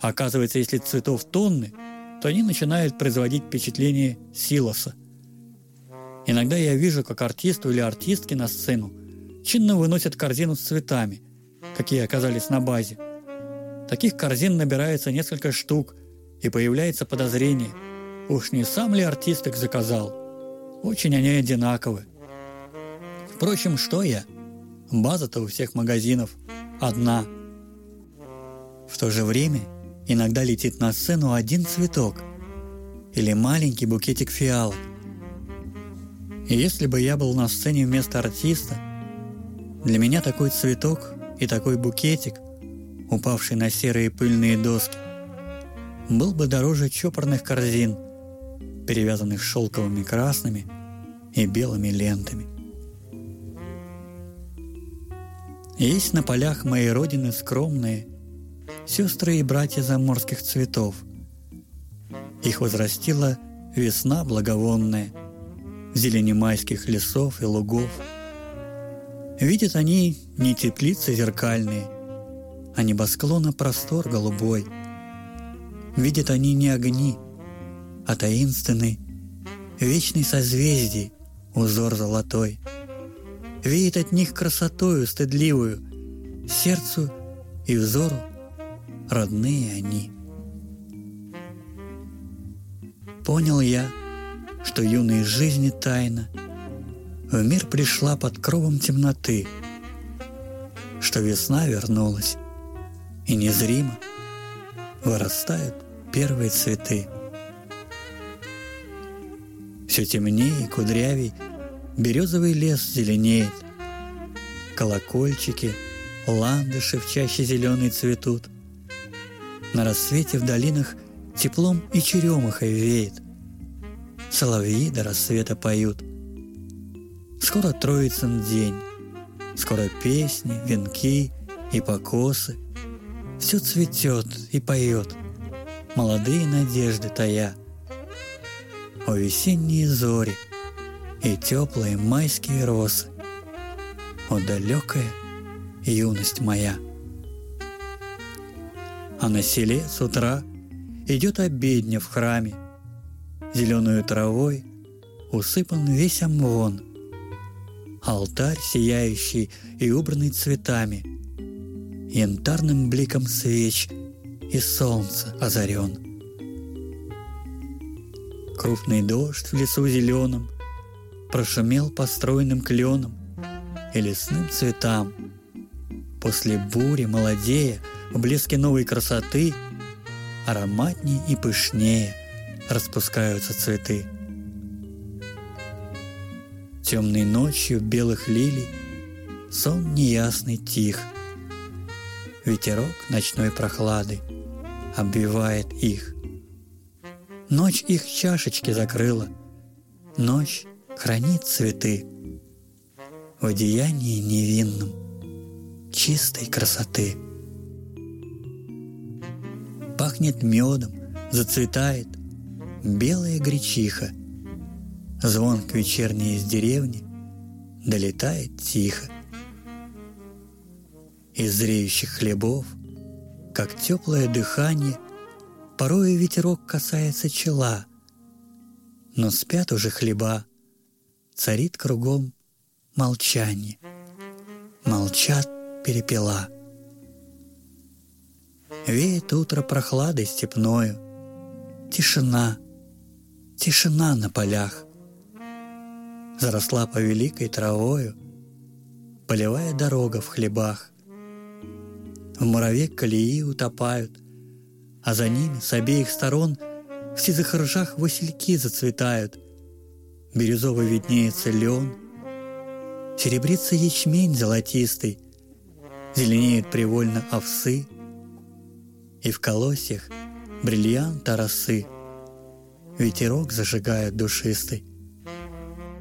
Оказывается, если цветов тонны, то они начинают производить впечатление силоса. Иногда я вижу, как артисту или артистки на сцену чинно выносят корзину с цветами, какие оказались на базе. Таких корзин набирается несколько штук, и появляется подозрение, уж не сам ли артист их заказал. Очень они одинаковы. Впрочем, что я? База-то у всех магазинов одна. В то же время иногда летит на сцену один цветок или маленький букетик фиалок. И если бы я был на сцене вместо артиста, для меня такой цветок и такой букетик, упавший на серые пыльные доски, был бы дороже чопорных корзин, перевязанных шелковыми красными и белыми лентами. Есть на полях моей родины скромные сестры и братья заморских цветов. Их возрастила весна благовонная, зелени майских лесов и лугов. Видят они не теплицы зеркальные, а небосклона простор голубой. Видят они не огни, а таинственный, вечный созвездий узор золотой. Веет от них красотою стыдливую, сердцу и взору родные они. Понял я, что юной жизни тайна в мир пришла под кровом темноты, что весна вернулась, и незримо вырастают первые цветы. Все темнее и кудрявей березовый лес зеленеет, колокольчики, ландыши в чаще зеленый цветут. На рассвете в долинах теплом и черемухой веет. Соловьи до рассвета поют. Скоро Троицын день, скоро песни, венки и покосы. Все цветет и поет, молодые надежды тая. О весенние зори и теплые майские росы. О далекая юность моя а на селе с утра идет обедня в храме. Зеленую травой усыпан весь омвон. Алтарь, сияющий и убранный цветами, янтарным бликом свеч и солнце озарен. Крупный дождь в лесу зеленом прошумел по стройным кленам и лесным цветам. После бури молодея в блеске новой красоты ароматней и пышнее распускаются цветы. Темной ночью белых лилий сон неясный тих. Ветерок ночной прохлады обвивает их. Ночь их чашечки закрыла, ночь хранит цветы в одеянии невинном чистой красоты пахнет медом, зацветает белая гречиха. Звонк вечерний из деревни долетает тихо. Из зреющих хлебов, как теплое дыхание, порой ветерок касается чела. Но спят уже хлеба, царит кругом молчание. Молчат перепела. Веет утро прохладой степною, Тишина, тишина на полях. Заросла по великой травою Полевая дорога в хлебах. В мураве колеи утопают, А за ними с обеих сторон В сизых ржах васильки зацветают. Бирюзово виднеется лен, Серебрится ячмень золотистый, Зеленеют привольно овсы — и в колосьях бриллианта росы. Ветерок зажигает душистый,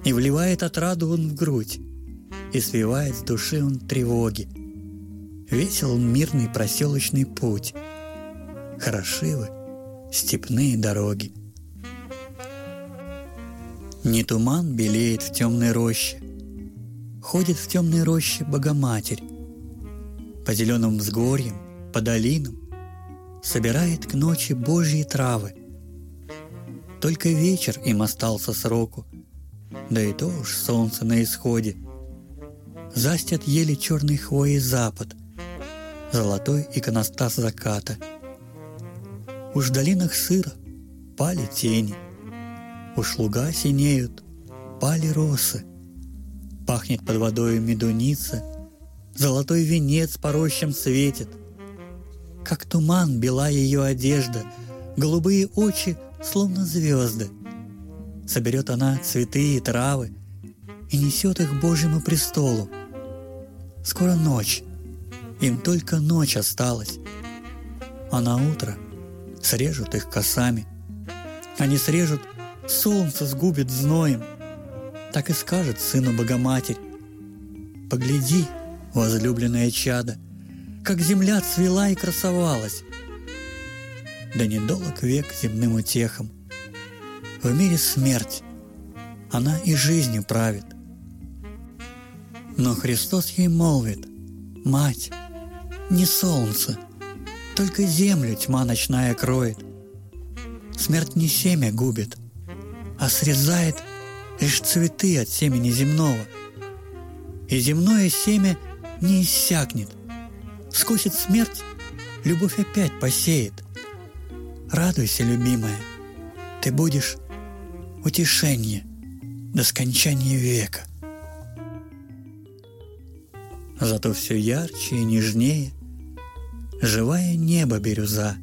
и вливает отраду он в грудь, и свивает с души он тревоги. Весел мирный проселочный путь, хороши вы, степные дороги. Не туман белеет в темной роще, Ходит в темной роще Богоматерь. По зеленым взгорьям, по долинам Собирает к ночи Божьи травы. Только вечер им остался сроку, Да и то уж солнце на исходе. Застят еле черной хвои запад, Золотой иконостас заката. Уж в долинах сыро пали тени, Уж луга синеют, пали росы. Пахнет под водой медуница, Золотой венец по рощам светит. Как туман бела ее одежда, Голубые очи, словно звезды. Соберет она цветы и травы И несет их Божьему престолу. Скоро ночь, им только ночь осталась, А на утро срежут их косами. Они срежут солнце сгубит зноем. Так и скажет сыну Богоматерь. Погляди, возлюбленное чадо, как земля цвела и красовалась. Да недолг век земным утехам. В мире смерть, она и жизнью правит. Но Христос ей молвит, «Мать, не солнце, только землю тьма ночная кроет. Смерть не семя губит, а срезает лишь цветы от семени земного. И земное семя не иссякнет. Скосит смерть, любовь опять посеет. Радуйся, любимая, ты будешь утешение до скончания века. Зато все ярче и нежнее живая небо бирюза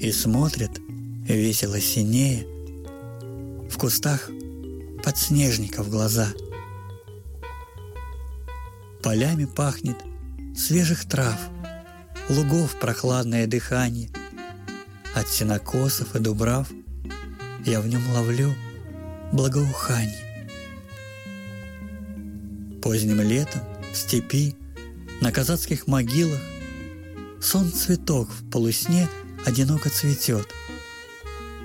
и смотрит весело синее – в кустах подснежников глаза. Полями пахнет свежих трав, лугов прохладное дыхание. От сенокосов и дубрав я в нем ловлю благоухание. Поздним летом в степи, на казацких могилах Сон цветок в полусне одиноко цветет.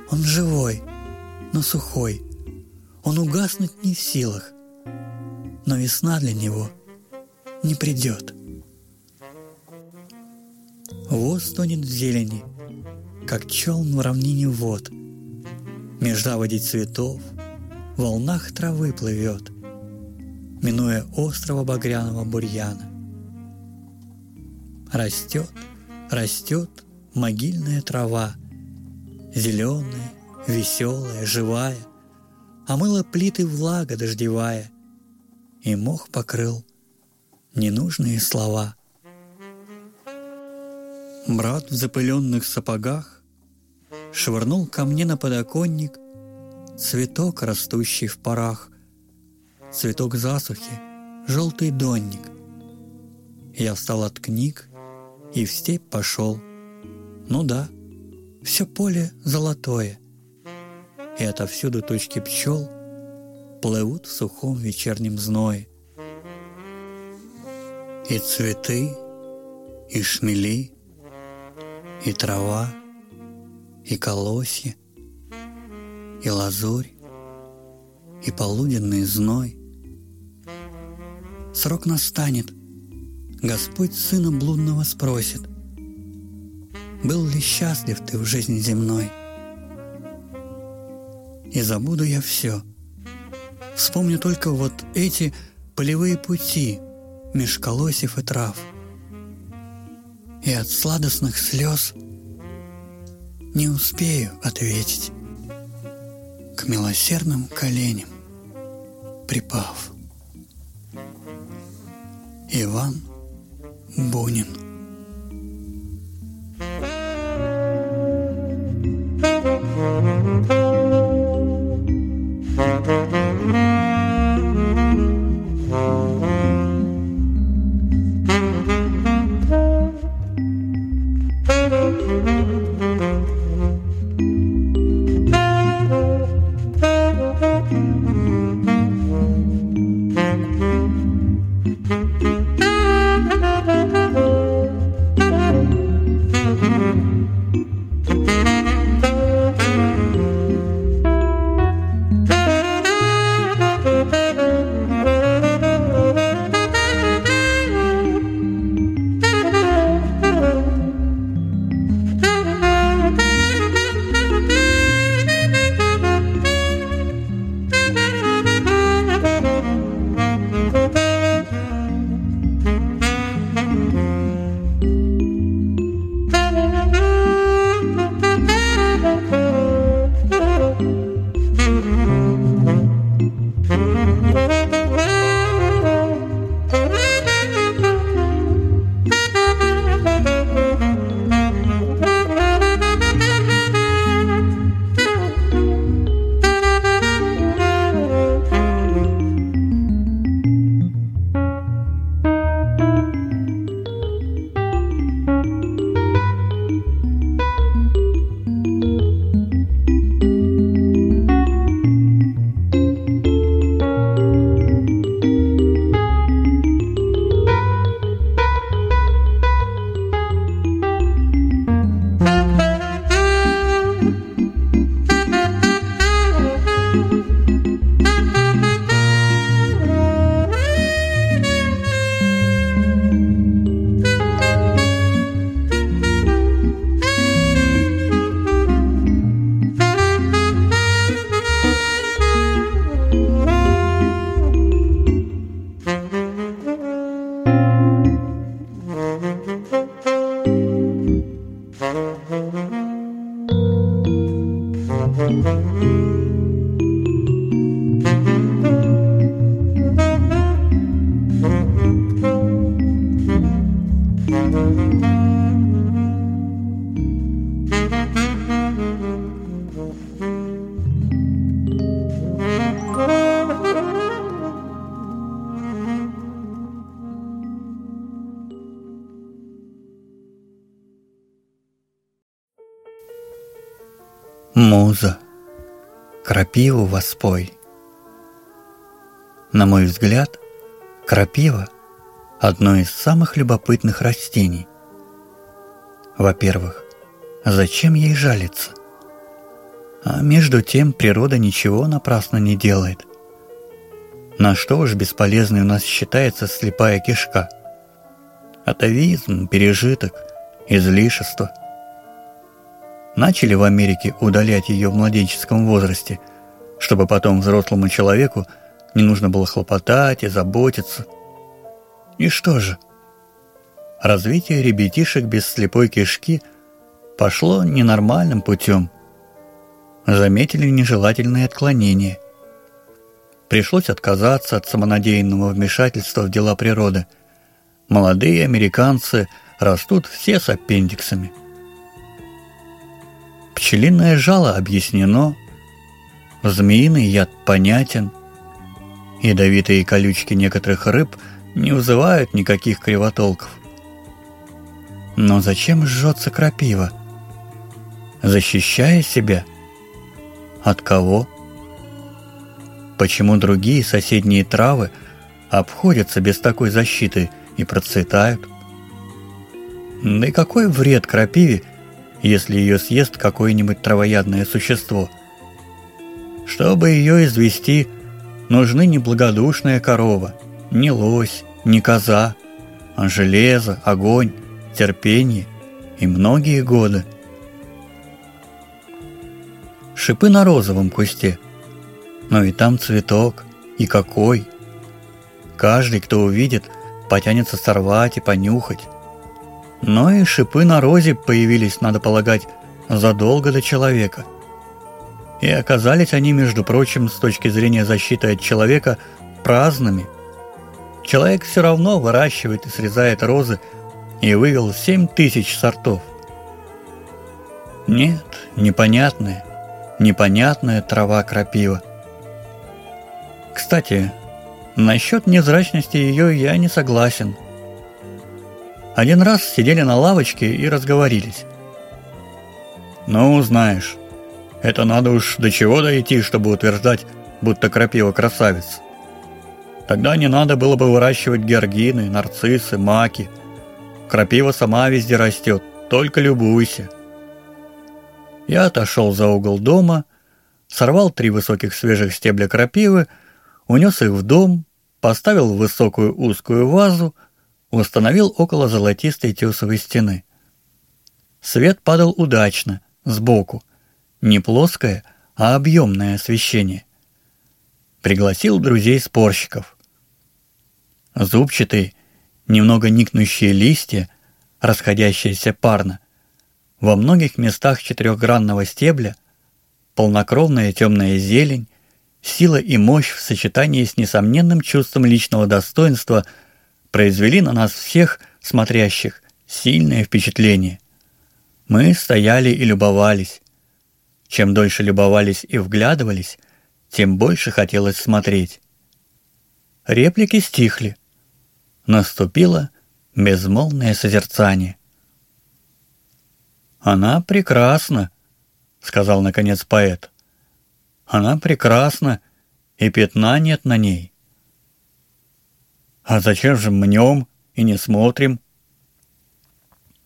Он живой — но сухой. Он угаснуть не в силах, но весна для него не придет. Воз стонет в зелени, как челн в равнине вод. Меж заводей цветов в волнах травы плывет, минуя острова багряного бурьяна. Растет, растет могильная трава, зеленая, веселая, живая, Омыла плиты влага дождевая, И мох покрыл ненужные слова. Брат в запыленных сапогах Швырнул ко мне на подоконник Цветок, растущий в парах, Цветок засухи, желтый донник. Я встал от книг и в степь пошел. Ну да, все поле золотое, и отовсюду точки пчел плывут в сухом вечернем зное. И цветы, и шмели, и трава, и колосья, и лазурь, и полуденный зной. Срок настанет, Господь сына блудного спросит, был ли счастлив ты в жизни земной – и забуду я все. Вспомню только вот эти полевые пути меж колосьев и трав. И от сладостных слез не успею ответить к милосердным коленям припав. Иван Бунин Крапиву воспой. На мой взгляд, крапива – одно из самых любопытных растений. Во-первых, зачем ей жалиться? А между тем природа ничего напрасно не делает. На что уж бесполезной у нас считается слепая кишка? Атовизм, пережиток, излишество – начали в Америке удалять ее в младенческом возрасте, чтобы потом взрослому человеку не нужно было хлопотать и заботиться. И что же? Развитие ребятишек без слепой кишки пошло ненормальным путем. Заметили нежелательные отклонения. Пришлось отказаться от самонадеянного вмешательства в дела природы. Молодые американцы растут все с аппендиксами – Пчелиное жало объяснено, змеиный яд понятен, ядовитые колючки некоторых рыб не вызывают никаких кривотолков. Но зачем жжется крапива? Защищая себя? От кого? Почему другие соседние травы обходятся без такой защиты и процветают? Да и какой вред крапиве – если ее съест какое-нибудь травоядное существо. Чтобы ее извести, нужны не благодушная корова, не лось, не коза, а железо, огонь, терпение и многие годы. Шипы на розовом кусте, но и там цветок, и какой. Каждый, кто увидит, потянется сорвать и понюхать. Но и шипы на розе появились, надо полагать, задолго до человека. И оказались они, между прочим, с точки зрения защиты от человека, праздными. Человек все равно выращивает и срезает розы и вывел 7 тысяч сортов. Нет, непонятная, непонятная трава крапива. Кстати, насчет незрачности ее я не согласен – один раз сидели на лавочке и разговорились. «Ну, знаешь, это надо уж до чего дойти, чтобы утверждать, будто крапива красавец. Тогда не надо было бы выращивать георгины, нарциссы, маки. Крапива сама везде растет, только любуйся». Я отошел за угол дома, сорвал три высоких свежих стебля крапивы, унес их в дом, поставил в высокую узкую вазу, установил около золотистой тесовой стены. Свет падал удачно, сбоку, не плоское, а объемное освещение. Пригласил друзей-спорщиков. Зубчатые, немного никнущие листья, расходящиеся парно, во многих местах четырехгранного стебля, полнокровная темная зелень, сила и мощь в сочетании с несомненным чувством личного достоинства – произвели на нас всех, смотрящих, сильное впечатление. Мы стояли и любовались. Чем дольше любовались и вглядывались, тем больше хотелось смотреть. Реплики стихли. Наступило безмолвное созерцание. «Она прекрасна», — сказал наконец поэт. «Она прекрасна, и пятна нет на ней. А зачем же мнем и не смотрим?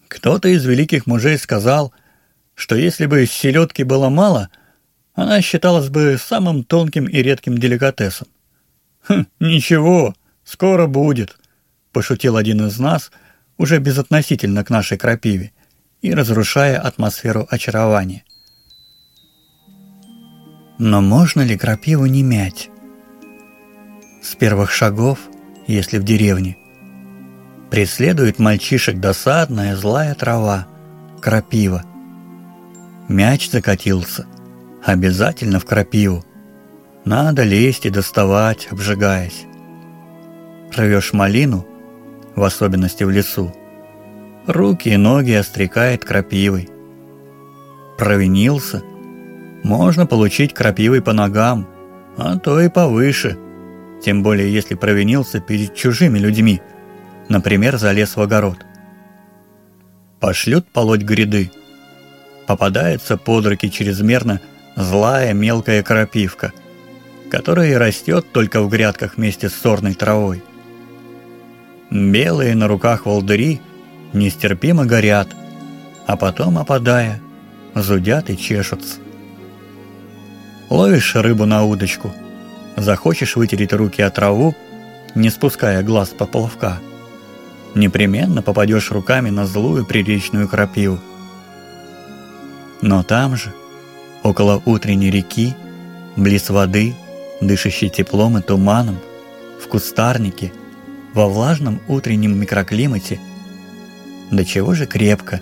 Кто-то из великих мужей сказал, что если бы селедки было мало, она считалась бы самым тонким и редким деликатесом. «Хм, ничего, скоро будет», — пошутил один из нас, уже безотносительно к нашей крапиве, и разрушая атмосферу очарования. Но можно ли крапиву не мять? С первых шагов — если в деревне. Преследует мальчишек досадная злая трава, крапива. Мяч закатился, Обязательно в крапиву. Надо лезть и доставать, обжигаясь. Рвешь малину, в особенности в лесу, руки и ноги острекает крапивой. Провинился, можно получить крапивой по ногам, а то и повыше, тем более если провинился перед чужими людьми, например, залез в огород. Пошлют полоть гряды. Попадается под руки чрезмерно злая мелкая крапивка, которая и растет только в грядках вместе с сорной травой. Белые на руках волдыри нестерпимо горят, а потом, опадая, зудят и чешутся. Ловишь рыбу на удочку, захочешь вытереть руки от траву, не спуская глаз по половка. Непременно попадешь руками на злую приречную крапиву. Но там же, около утренней реки, близ воды, дышащей теплом и туманом, в кустарнике, во влажном утреннем микроклимате, до чего же крепко,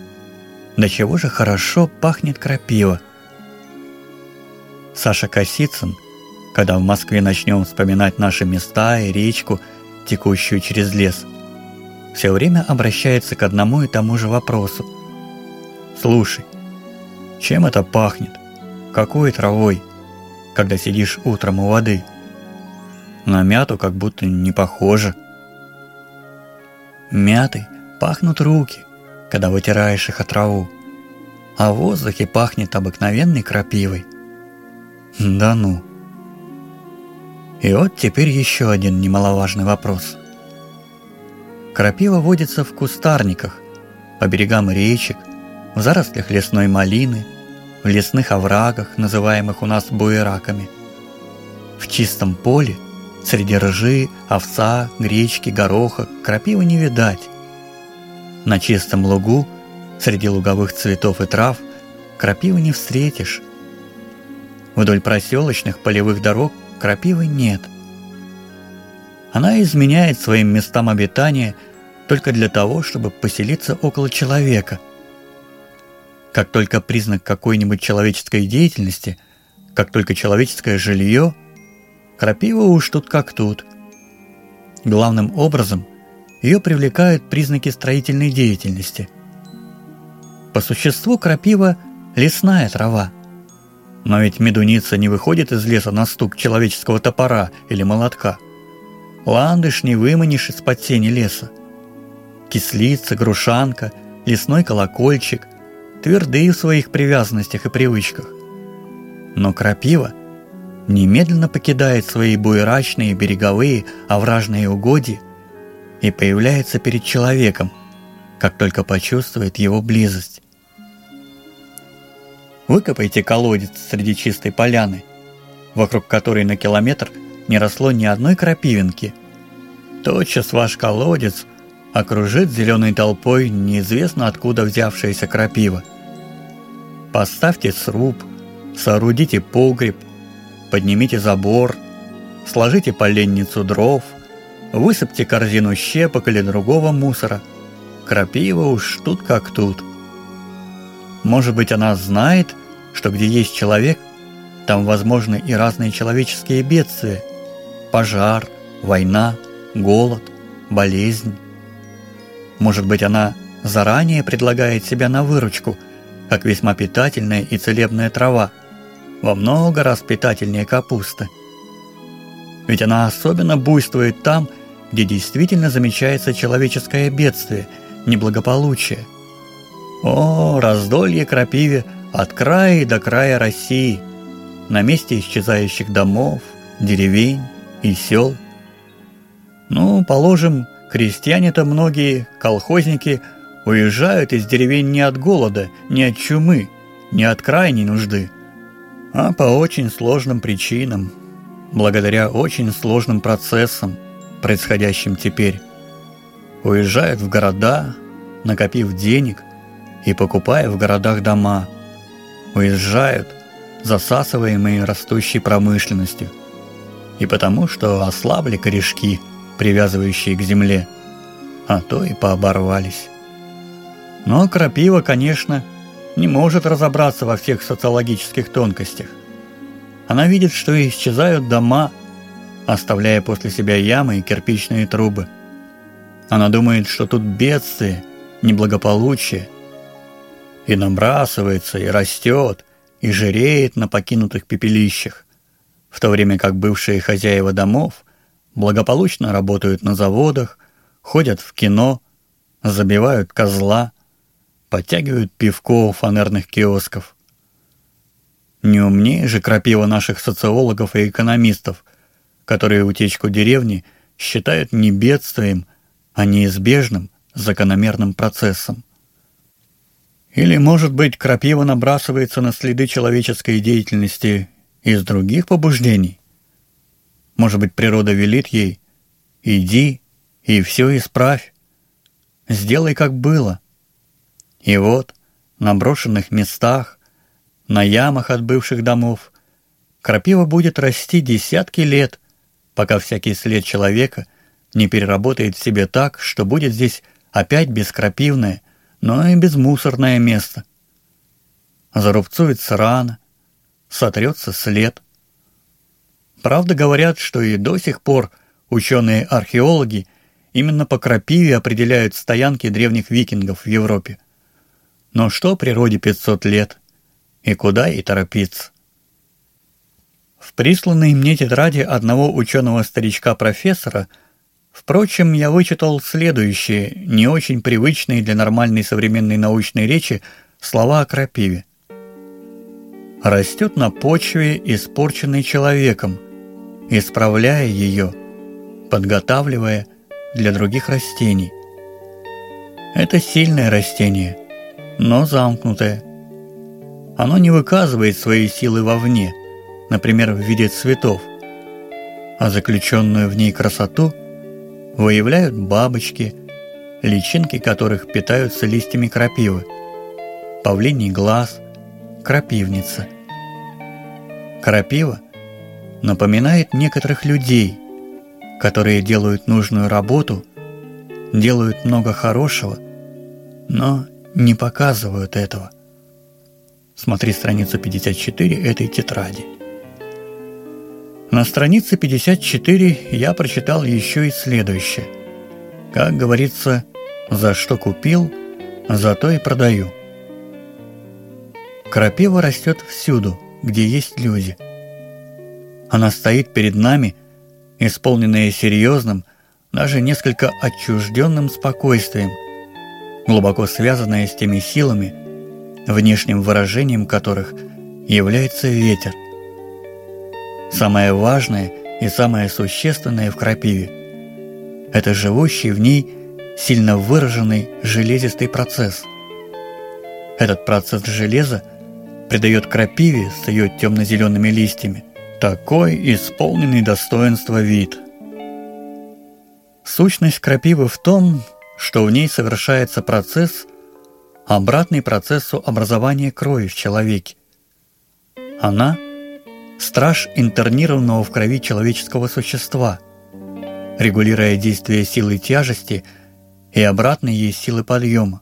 до чего же хорошо пахнет крапива. Саша Косицын, когда в Москве начнем вспоминать наши места и речку, текущую через лес, все время обращается к одному и тому же вопросу. «Слушай, чем это пахнет? Какой травой, когда сидишь утром у воды? На мяту как будто не похоже». Мятой пахнут руки, когда вытираешь их от траву, а в воздухе пахнет обыкновенной крапивой. Да ну. И вот теперь еще один немаловажный вопрос. Крапива водится в кустарниках, по берегам речек, в зарослях лесной малины, в лесных оврагах, называемых у нас буераками. В чистом поле, среди ржи, овца, гречки, гороха, крапивы не видать. На чистом лугу, среди луговых цветов и трав, крапивы не встретишь. Вдоль проселочных полевых дорог крапивы нет – она изменяет своим местам обитания только для того, чтобы поселиться около человека. Как только признак какой-нибудь человеческой деятельности, как только человеческое жилье, крапива уж тут как тут. Главным образом ее привлекают признаки строительной деятельности. По существу крапива – лесная трава. Но ведь медуница не выходит из леса на стук человеческого топора или молотка – Ландыш не выманишь из-под тени леса. Кислица, грушанка, лесной колокольчик твердые в своих привязанностях и привычках. Но крапива немедленно покидает свои буерачные, береговые, овражные угодья и появляется перед человеком, как только почувствует его близость. Выкопайте колодец среди чистой поляны, вокруг которой на километр – не росло ни одной крапивинки. Тотчас ваш колодец окружит зеленой толпой неизвестно откуда взявшаяся крапива. Поставьте сруб, соорудите погреб, поднимите забор, сложите поленницу дров, высыпьте корзину щепок или другого мусора. Крапива уж тут как тут. Может быть, она знает, что где есть человек, там возможны и разные человеческие бедствия – пожар, война, голод, болезнь. Может быть, она заранее предлагает себя на выручку, как весьма питательная и целебная трава, во много раз питательнее капусты. Ведь она особенно буйствует там, где действительно замечается человеческое бедствие, неблагополучие. О, раздолье крапиве от края до края России, на месте исчезающих домов, деревень, и сел. Ну, положим, крестьяне-то многие, колхозники, уезжают из деревень не от голода, не от чумы, не от крайней нужды, а по очень сложным причинам, благодаря очень сложным процессам, происходящим теперь. Уезжают в города, накопив денег и покупая в городах дома. Уезжают, засасываемые растущей промышленностью – и потому, что ослабли корешки, привязывающие к земле, а то и пооборвались. Но крапива, конечно, не может разобраться во всех социологических тонкостях. Она видит, что исчезают дома, оставляя после себя ямы и кирпичные трубы. Она думает, что тут бедствие, неблагополучие. И набрасывается, и растет, и жиреет на покинутых пепелищах, в то время как бывшие хозяева домов благополучно работают на заводах, ходят в кино, забивают козла, подтягивают пивко у фанерных киосков. Не умнее же крапива наших социологов и экономистов, которые утечку деревни считают не бедствием, а неизбежным закономерным процессом. Или, может быть, крапива набрасывается на следы человеческой деятельности из других побуждений? Может быть, природа велит ей «иди и все исправь, сделай, как было». И вот, на брошенных местах, на ямах от бывших домов, крапива будет расти десятки лет, пока всякий след человека не переработает в себе так, что будет здесь опять бескрапивное, но и безмусорное место. Зарубцуется рана, сотрется след. Правда, говорят, что и до сих пор ученые-археологи именно по крапиве определяют стоянки древних викингов в Европе. Но что природе 500 лет? И куда ей торопиться? В присланной мне тетради одного ученого-старичка-профессора, впрочем, я вычитал следующие, не очень привычные для нормальной современной научной речи, слова о крапиве. Растет на почве, испорченной человеком, исправляя ее, подготавливая для других растений. Это сильное растение, но замкнутое. Оно не выказывает свои силы вовне – например, в виде цветов, а заключенную в ней красоту выявляют бабочки, личинки которых питаются листьями крапивы, павлиний глаз, крапивница. Крапива напоминает некоторых людей, которые делают нужную работу, делают много хорошего, но не показывают этого. Смотри страницу 54 этой тетради. На странице 54 я прочитал еще и следующее. Как говорится, за что купил, за то и продаю. Крапива растет всюду, где есть люди. Она стоит перед нами, исполненная серьезным, даже несколько отчужденным спокойствием, глубоко связанная с теми силами, внешним выражением которых является ветер – Самое важное и самое существенное в крапиве – это живущий в ней сильно выраженный железистый процесс. Этот процесс железа придает крапиве с ее темно-зелеными листьями такой исполненный достоинства вид. Сущность крапивы в том, что в ней совершается процесс, обратный процессу образования крови в человеке. Она – страж интернированного в крови человеческого существа, регулируя действие силы тяжести и обратной ей силы подъема.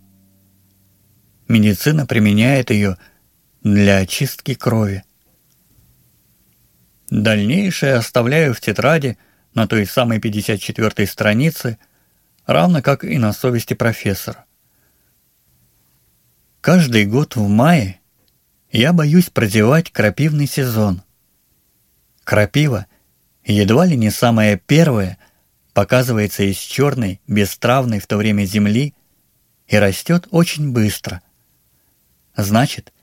Медицина применяет ее для очистки крови. Дальнейшее оставляю в тетради на той самой 54 странице, равно как и на совести профессора. Каждый год в мае я боюсь прозевать крапивный сезон – Крапива, едва ли не самая первая, показывается из черной, бестравной в то время земли и растет очень быстро. Значит,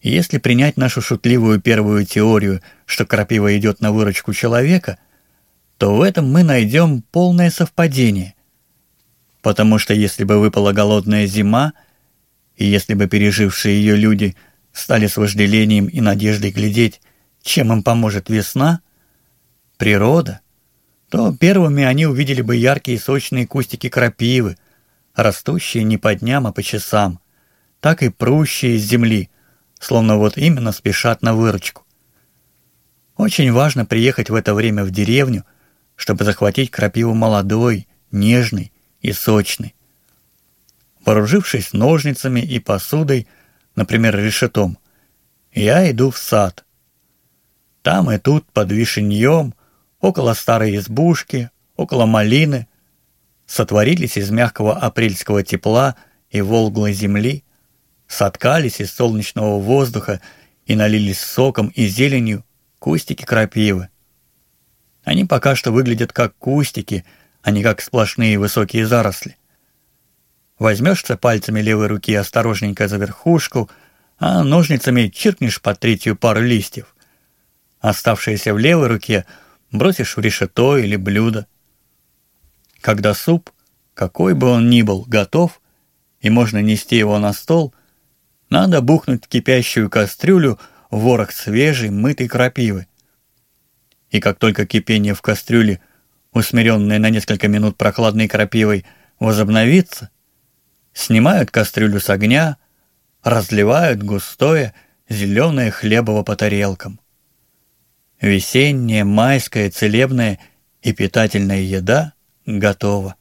если принять нашу шутливую первую теорию, что крапива идет на выручку человека, то в этом мы найдем полное совпадение. Потому что если бы выпала голодная зима, и если бы пережившие ее люди стали с вожделением и надеждой глядеть, чем им поможет весна, природа, то первыми они увидели бы яркие сочные кустики крапивы, растущие не по дням, а по часам, так и прущие из земли, словно вот именно спешат на выручку. Очень важно приехать в это время в деревню, чтобы захватить крапиву молодой, нежной и сочной. Вооружившись ножницами и посудой, например, решетом, я иду в сад – Там и тут, под вишеньем, около старой избушки, около малины, сотворились из мягкого апрельского тепла и волглой земли, соткались из солнечного воздуха и налились соком и зеленью кустики крапивы. Они пока что выглядят как кустики, а не как сплошные высокие заросли. Возьмешься пальцами левой руки осторожненько за верхушку, а ножницами чиркнешь по третью пару листьев. Оставшиеся в левой руке бросишь в решето или блюдо. Когда суп, какой бы он ни был, готов, и можно нести его на стол, надо бухнуть в кипящую кастрюлю ворох свежей мытой крапивы. И как только кипение в кастрюле, усмиренное на несколько минут прохладной крапивой, возобновится, снимают кастрюлю с огня, разливают густое зеленое хлебово по тарелкам. Весенняя, майская, целебная и питательная еда готова.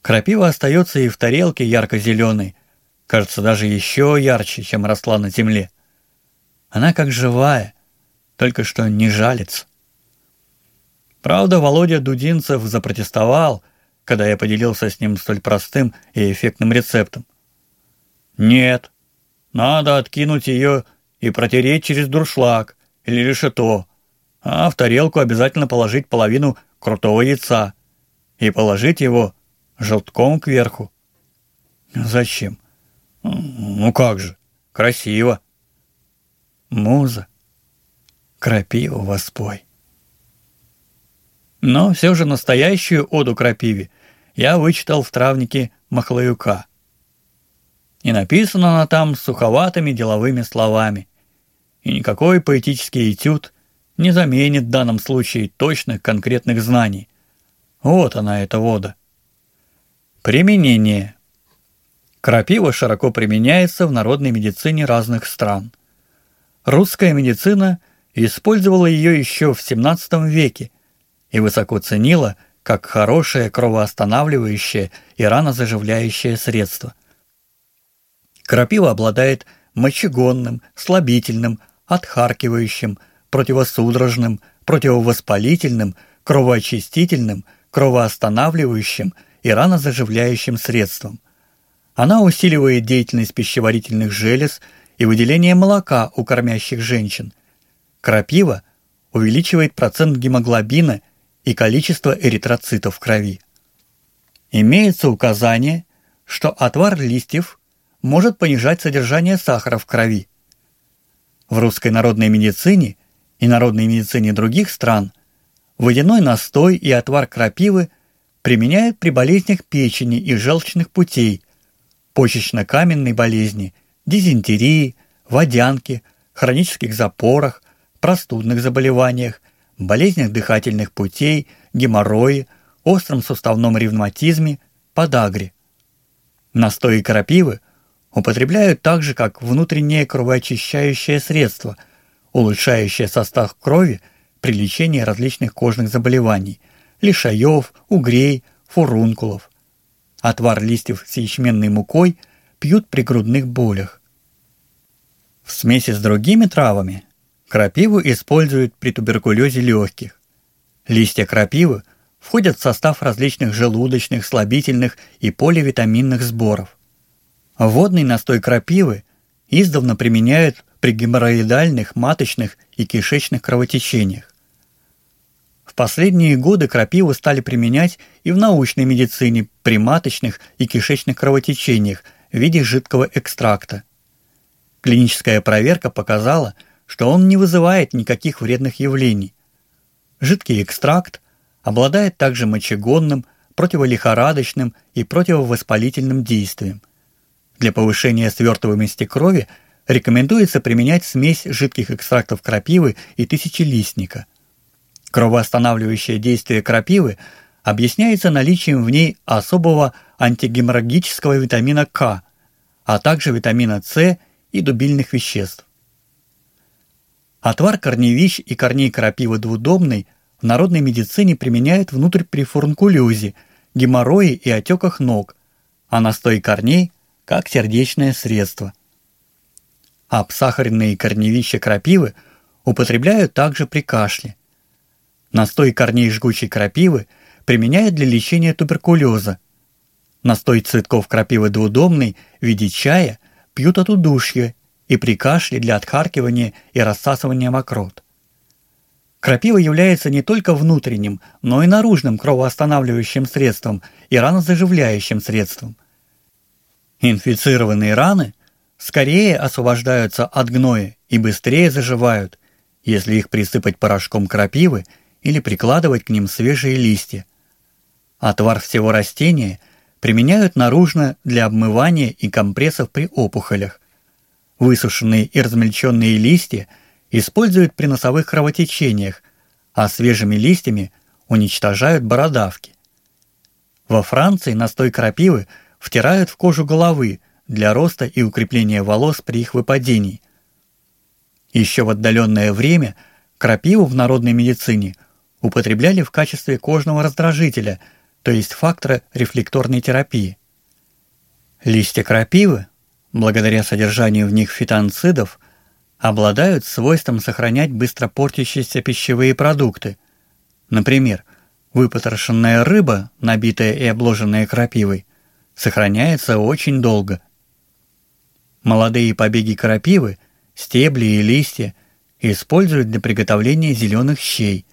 Крапива остается и в тарелке ярко-зеленой, кажется даже еще ярче, чем росла на земле. Она как живая, только что не жалится. Правда, Володя Дудинцев запротестовал, когда я поделился с ним столь простым и эффектным рецептом. Нет, надо откинуть ее и протереть через дуршлаг или решето, а в тарелку обязательно положить половину крутого яйца и положить его желтком кверху. Зачем? Ну как же, красиво. Муза, крапива воспой. Но все же настоящую оду крапиве я вычитал в травнике Махлаюка. И написана она там суховатыми деловыми словами. И никакой поэтический этюд не заменит в данном случае точных конкретных знаний. Вот она, эта вода. Применение. Крапива широко применяется в народной медицине разных стран. Русская медицина использовала ее еще в XVII веке и высоко ценила как хорошее кровоостанавливающее и ранозаживляющее средство. Крапива обладает мочегонным, слабительным, отхаркивающим, противосудорожным, противовоспалительным, кровоочистительным, кровоостанавливающим и ранозаживляющим средством. Она усиливает деятельность пищеварительных желез и выделение молока у кормящих женщин. Крапива увеличивает процент гемоглобина и количество эритроцитов в крови. Имеется указание, что отвар листьев может понижать содержание сахара в крови. В русской народной медицине и народной медицине других стран водяной настой и отвар крапивы применяют при болезнях печени и желчных путей, почечно-каменной болезни, дизентерии, водянке, хронических запорах, простудных заболеваниях, болезнях дыхательных путей, геморрое, остром суставном ревматизме, подагре. Настои крапивы употребляют так же, как внутреннее кровоочищающее средство, улучшающее состав крови при лечении различных кожных заболеваний – лишаев, угрей, фурункулов. Отвар листьев с ячменной мукой пьют при грудных болях. В смеси с другими травами крапиву используют при туберкулезе легких. Листья крапивы входят в состав различных желудочных, слабительных и поливитаминных сборов. Водный настой крапивы издавна применяют при геморроидальных, маточных и кишечных кровотечениях последние годы крапиву стали применять и в научной медицине при маточных и кишечных кровотечениях в виде жидкого экстракта. Клиническая проверка показала, что он не вызывает никаких вредных явлений. Жидкий экстракт обладает также мочегонным, противолихорадочным и противовоспалительным действием. Для повышения свертываемости крови рекомендуется применять смесь жидких экстрактов крапивы и тысячелистника – Кровоостанавливающее действие крапивы объясняется наличием в ней особого антигеморрагического витамина К, а также витамина С и дубильных веществ. Отвар корневищ и корней крапивы двудомной в народной медицине применяют внутрь при фурункулезе, геморрое и отеках ног, а настой корней – как сердечное средство. Обсахаренные корневища крапивы употребляют также при кашле. Настой корней жгучей крапивы применяют для лечения туберкулеза. Настой цветков крапивы двудомной в виде чая пьют от удушья и при кашле для отхаркивания и рассасывания мокрот. Крапива является не только внутренним, но и наружным кровоостанавливающим средством и ранозаживляющим средством. Инфицированные раны скорее освобождаются от гноя и быстрее заживают, если их присыпать порошком крапивы или прикладывать к ним свежие листья. Отвар всего растения применяют наружно для обмывания и компрессов при опухолях. Высушенные и размельченные листья используют при носовых кровотечениях, а свежими листьями уничтожают бородавки. Во Франции настой крапивы втирают в кожу головы для роста и укрепления волос при их выпадении. Еще в отдаленное время крапиву в народной медицине употребляли в качестве кожного раздражителя, то есть фактора рефлекторной терапии. Листья крапивы, благодаря содержанию в них фитонцидов, обладают свойством сохранять быстро портящиеся пищевые продукты. Например, выпотрошенная рыба, набитая и обложенная крапивой, сохраняется очень долго. Молодые побеги крапивы, стебли и листья используют для приготовления зеленых щей.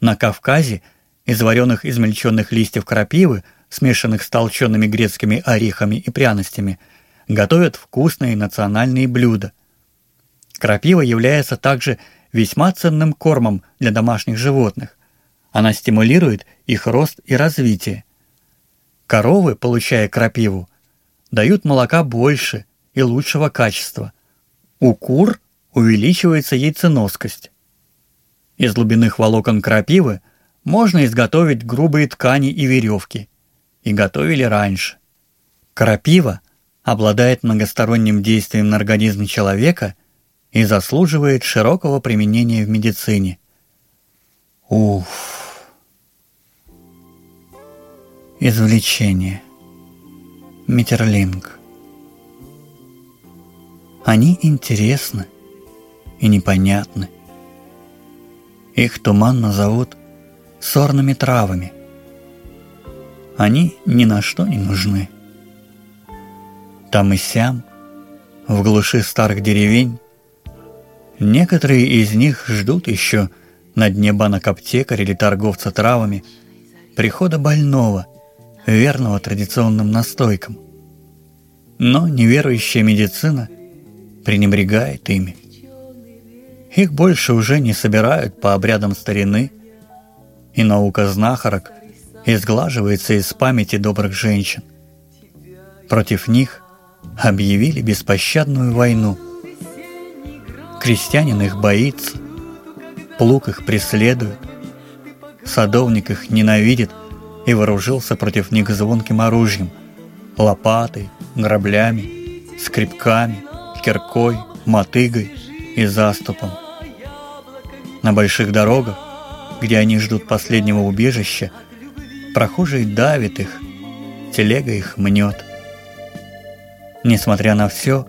На Кавказе из вареных измельченных листьев крапивы, смешанных с толчеными грецкими орехами и пряностями, готовят вкусные национальные блюда. Крапива является также весьма ценным кормом для домашних животных. Она стимулирует их рост и развитие. Коровы, получая крапиву, дают молока больше и лучшего качества. У кур увеличивается яйценоскость. Из глубинных волокон крапивы можно изготовить грубые ткани и веревки. И готовили раньше. Крапива обладает многосторонним действием на организм человека и заслуживает широкого применения в медицине. Уф. Извлечение. Метерлинг. Они интересны и непонятны. Их туманно зовут сорными травами. Они ни на что не нужны. Там и сям, в глуши старых деревень, некоторые из них ждут еще на дне банок аптекаря или торговца травами прихода больного, верного традиционным настойкам. Но неверующая медицина – пренебрегает ими. Их больше уже не собирают по обрядам старины, и наука знахарок изглаживается из памяти добрых женщин. Против них объявили беспощадную войну. Крестьянин их боится, плуг их преследует, садовник их ненавидит и вооружился против них звонким оружием, лопатой, граблями, скребками – киркой, мотыгой и заступом. На больших дорогах, где они ждут последнего убежища, прохожий давит их, телега их мнет. Несмотря на все,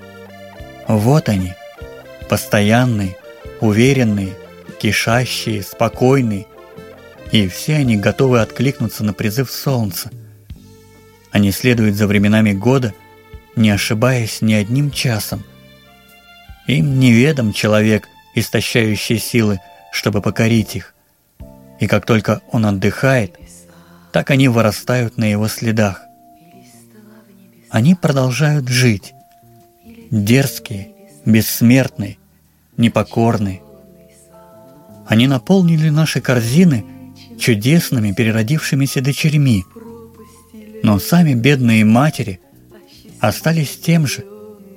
вот они, постоянные, уверенные, кишащие, спокойные, и все они готовы откликнуться на призыв солнца. Они следуют за временами года, не ошибаясь ни одним часом – им неведом человек, истощающий силы, чтобы покорить их. И как только он отдыхает, так они вырастают на его следах. Они продолжают жить. Дерзкие, бессмертные, непокорные. Они наполнили наши корзины чудесными переродившимися дочерьми. Но сами бедные матери остались тем же,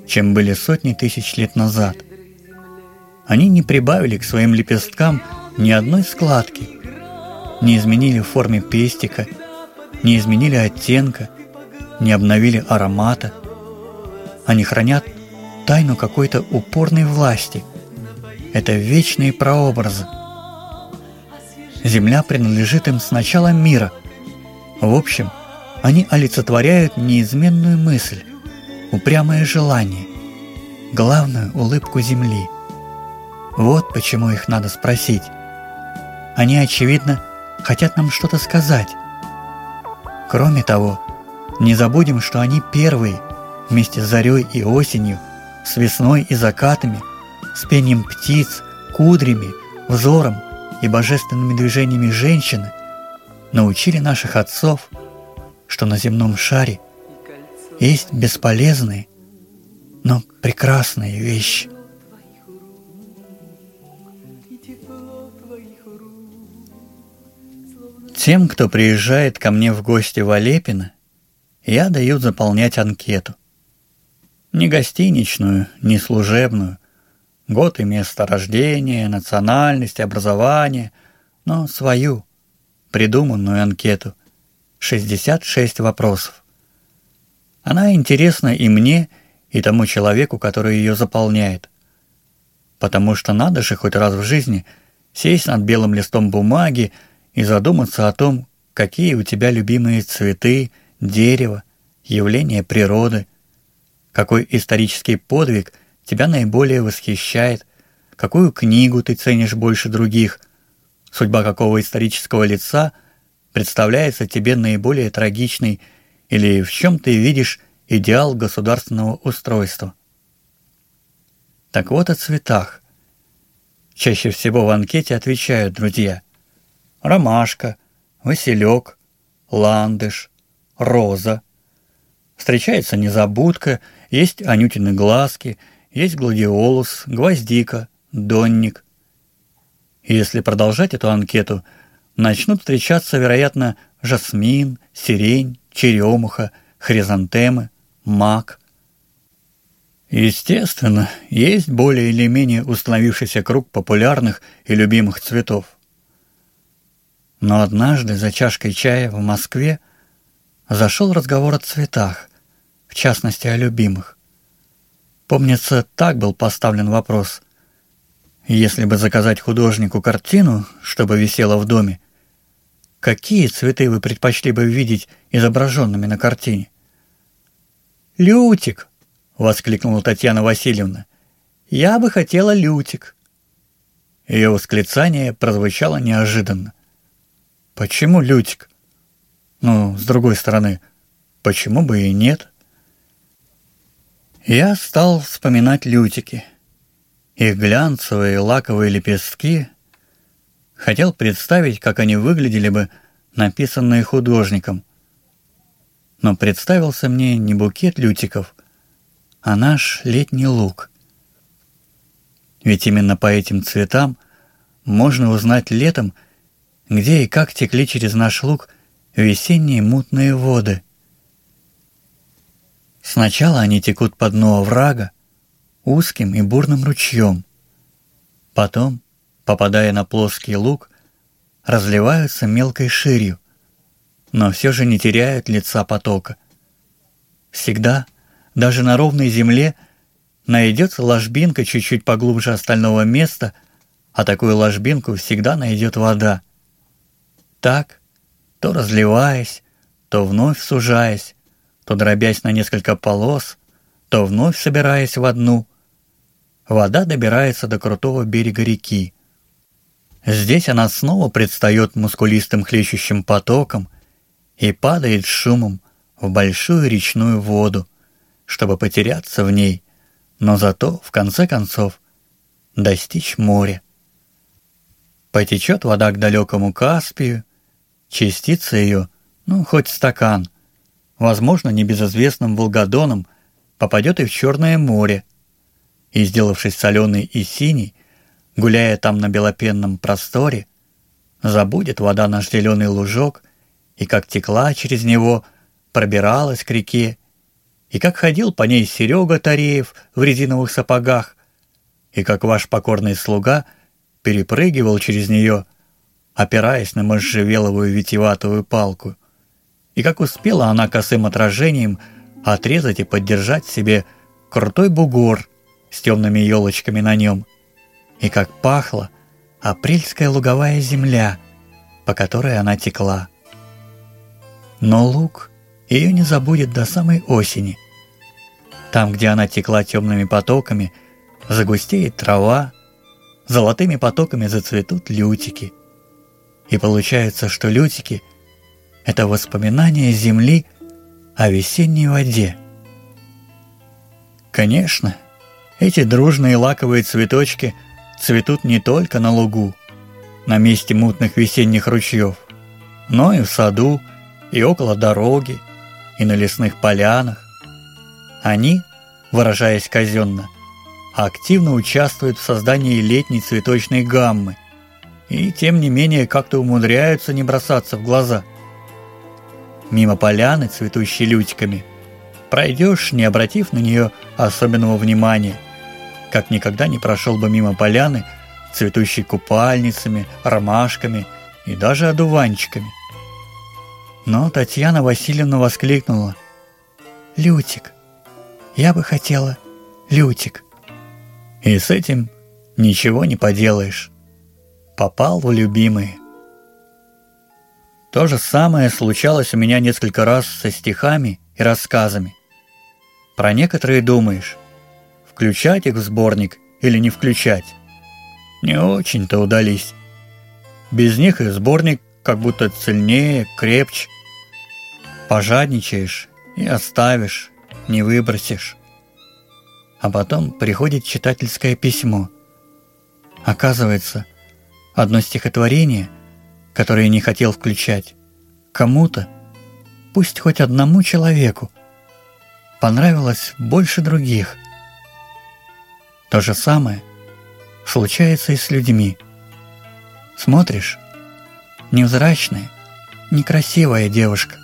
чем были сотни тысяч лет назад. Они не прибавили к своим лепесткам ни одной складки, не изменили в форме пестика, не изменили оттенка, не обновили аромата. Они хранят тайну какой-то упорной власти. Это вечные прообразы. Земля принадлежит им с начала мира. В общем, они олицетворяют неизменную мысль упрямое желание, главную улыбку земли. Вот почему их надо спросить. Они, очевидно, хотят нам что-то сказать. Кроме того, не забудем, что они первые, вместе с зарей и осенью, с весной и закатами, с пением птиц, кудрями, взором и божественными движениями женщины, научили наших отцов, что на земном шаре есть бесполезные, но прекрасные вещи. Тем, кто приезжает ко мне в гости в Олепино, я даю заполнять анкету. Не гостиничную, не служебную, год и место рождения, национальность, образование, но свою, придуманную анкету. 66 вопросов. Она интересна и мне, и тому человеку, который ее заполняет. Потому что надо же хоть раз в жизни сесть над белым листом бумаги и задуматься о том, какие у тебя любимые цветы, дерево, явления природы, какой исторический подвиг тебя наиболее восхищает, какую книгу ты ценишь больше других, судьба какого исторического лица представляется тебе наиболее трагичной? Или в чем ты видишь идеал государственного устройства. Так вот о цветах. Чаще всего в анкете отвечают друзья. Ромашка, василек, ландыш, роза. Встречается незабудка, есть анютины глазки, есть гладиолус, гвоздика, донник. Если продолжать эту анкету, начнут встречаться, вероятно, жасмин, сирень, черемуха, хризантемы, мак. Естественно, есть более или менее установившийся круг популярных и любимых цветов. Но однажды за чашкой чая в Москве зашел разговор о цветах, в частности о любимых. Помнится, так был поставлен вопрос. Если бы заказать художнику картину, чтобы висела в доме, какие цветы вы предпочли бы видеть изображенными на картине? «Лютик!» — воскликнула Татьяна Васильевна. «Я бы хотела лютик!» Ее восклицание прозвучало неожиданно. Почему Лютик? Ну, с другой стороны, почему бы и нет? Я стал вспоминать лютики. Их глянцевые лаковые лепестки. Хотел представить, как они выглядели бы, написанные художником. Но представился мне не букет лютиков, а наш летний луг. Ведь именно по этим цветам можно узнать летом, где и как текли через наш луг весенние мутные воды. Сначала они текут по дну оврага, узким и бурным ручьем. Потом, попадая на плоский луг, разливаются мелкой ширью, но все же не теряют лица потока. Всегда, даже на ровной земле, найдется ложбинка чуть-чуть поглубже остального места, а такую ложбинку всегда найдет вода так, то разливаясь, то вновь сужаясь, то дробясь на несколько полос, то вновь собираясь в одну. Вода добирается до крутого берега реки. Здесь она снова предстает мускулистым хлещущим потоком и падает шумом в большую речную воду, чтобы потеряться в ней, но зато, в конце концов, достичь моря. Потечет вода к далекому Каспию, Частица ее, ну, хоть стакан, возможно, небезызвестным Волгодоном, попадет и в Черное море. И, сделавшись соленой и синей, гуляя там на белопенном просторе, забудет вода наш зеленый лужок, и как текла через него, пробиралась к реке, и как ходил по ней Серега Тареев в резиновых сапогах, и как ваш покорный слуга перепрыгивал через нее — опираясь на можжевеловую витиеватую палку. И как успела она косым отражением отрезать и поддержать себе крутой бугор с темными елочками на нем. И как пахла апрельская луговая земля, по которой она текла. Но луг ее не забудет до самой осени. Там, где она текла темными потоками, загустеет трава, золотыми потоками зацветут лютики. И получается, что лютики – это воспоминания земли о весенней воде. Конечно, эти дружные лаковые цветочки цветут не только на лугу, на месте мутных весенних ручьев, но и в саду, и около дороги, и на лесных полянах. Они, выражаясь казенно, активно участвуют в создании летней цветочной гаммы и, тем не менее, как-то умудряются не бросаться в глаза. Мимо поляны, цветущей лютиками, пройдешь, не обратив на нее особенного внимания, как никогда не прошел бы мимо поляны, цветущей купальницами, ромашками и даже одуванчиками. Но Татьяна Васильевна воскликнула. «Лютик! Я бы хотела Лютик!» И с этим ничего не поделаешь. Попал в любимые. То же самое случалось у меня несколько раз со стихами и рассказами. Про некоторые думаешь, включать их в сборник или не включать. Не очень-то удались. Без них и сборник как будто цельнее, крепче. Пожадничаешь и оставишь, не выбросишь. А потом приходит читательское письмо. Оказывается, одно стихотворение, которое не хотел включать, кому-то, пусть хоть одному человеку, понравилось больше других. То же самое случается и с людьми. Смотришь, невзрачная, некрасивая девушка,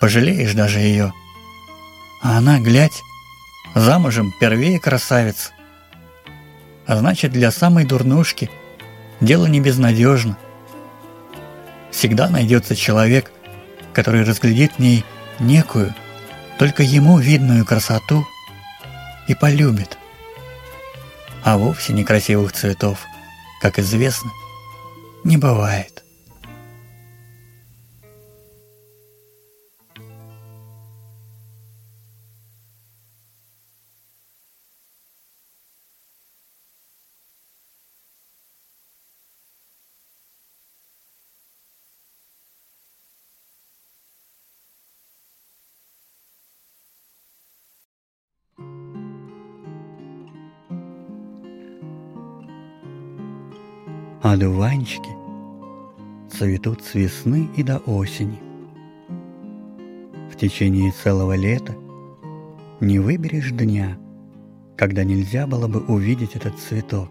пожалеешь даже ее. А она, глядь, замужем первее красавица. А значит, для самой дурнушки дело не безнадежно. Всегда найдется человек, который разглядит в ней некую, только ему видную красоту и полюбит. А вовсе некрасивых цветов, как известно, не бывает. Одуванчики цветут с весны и до осени. В течение целого лета не выберешь дня, когда нельзя было бы увидеть этот цветок.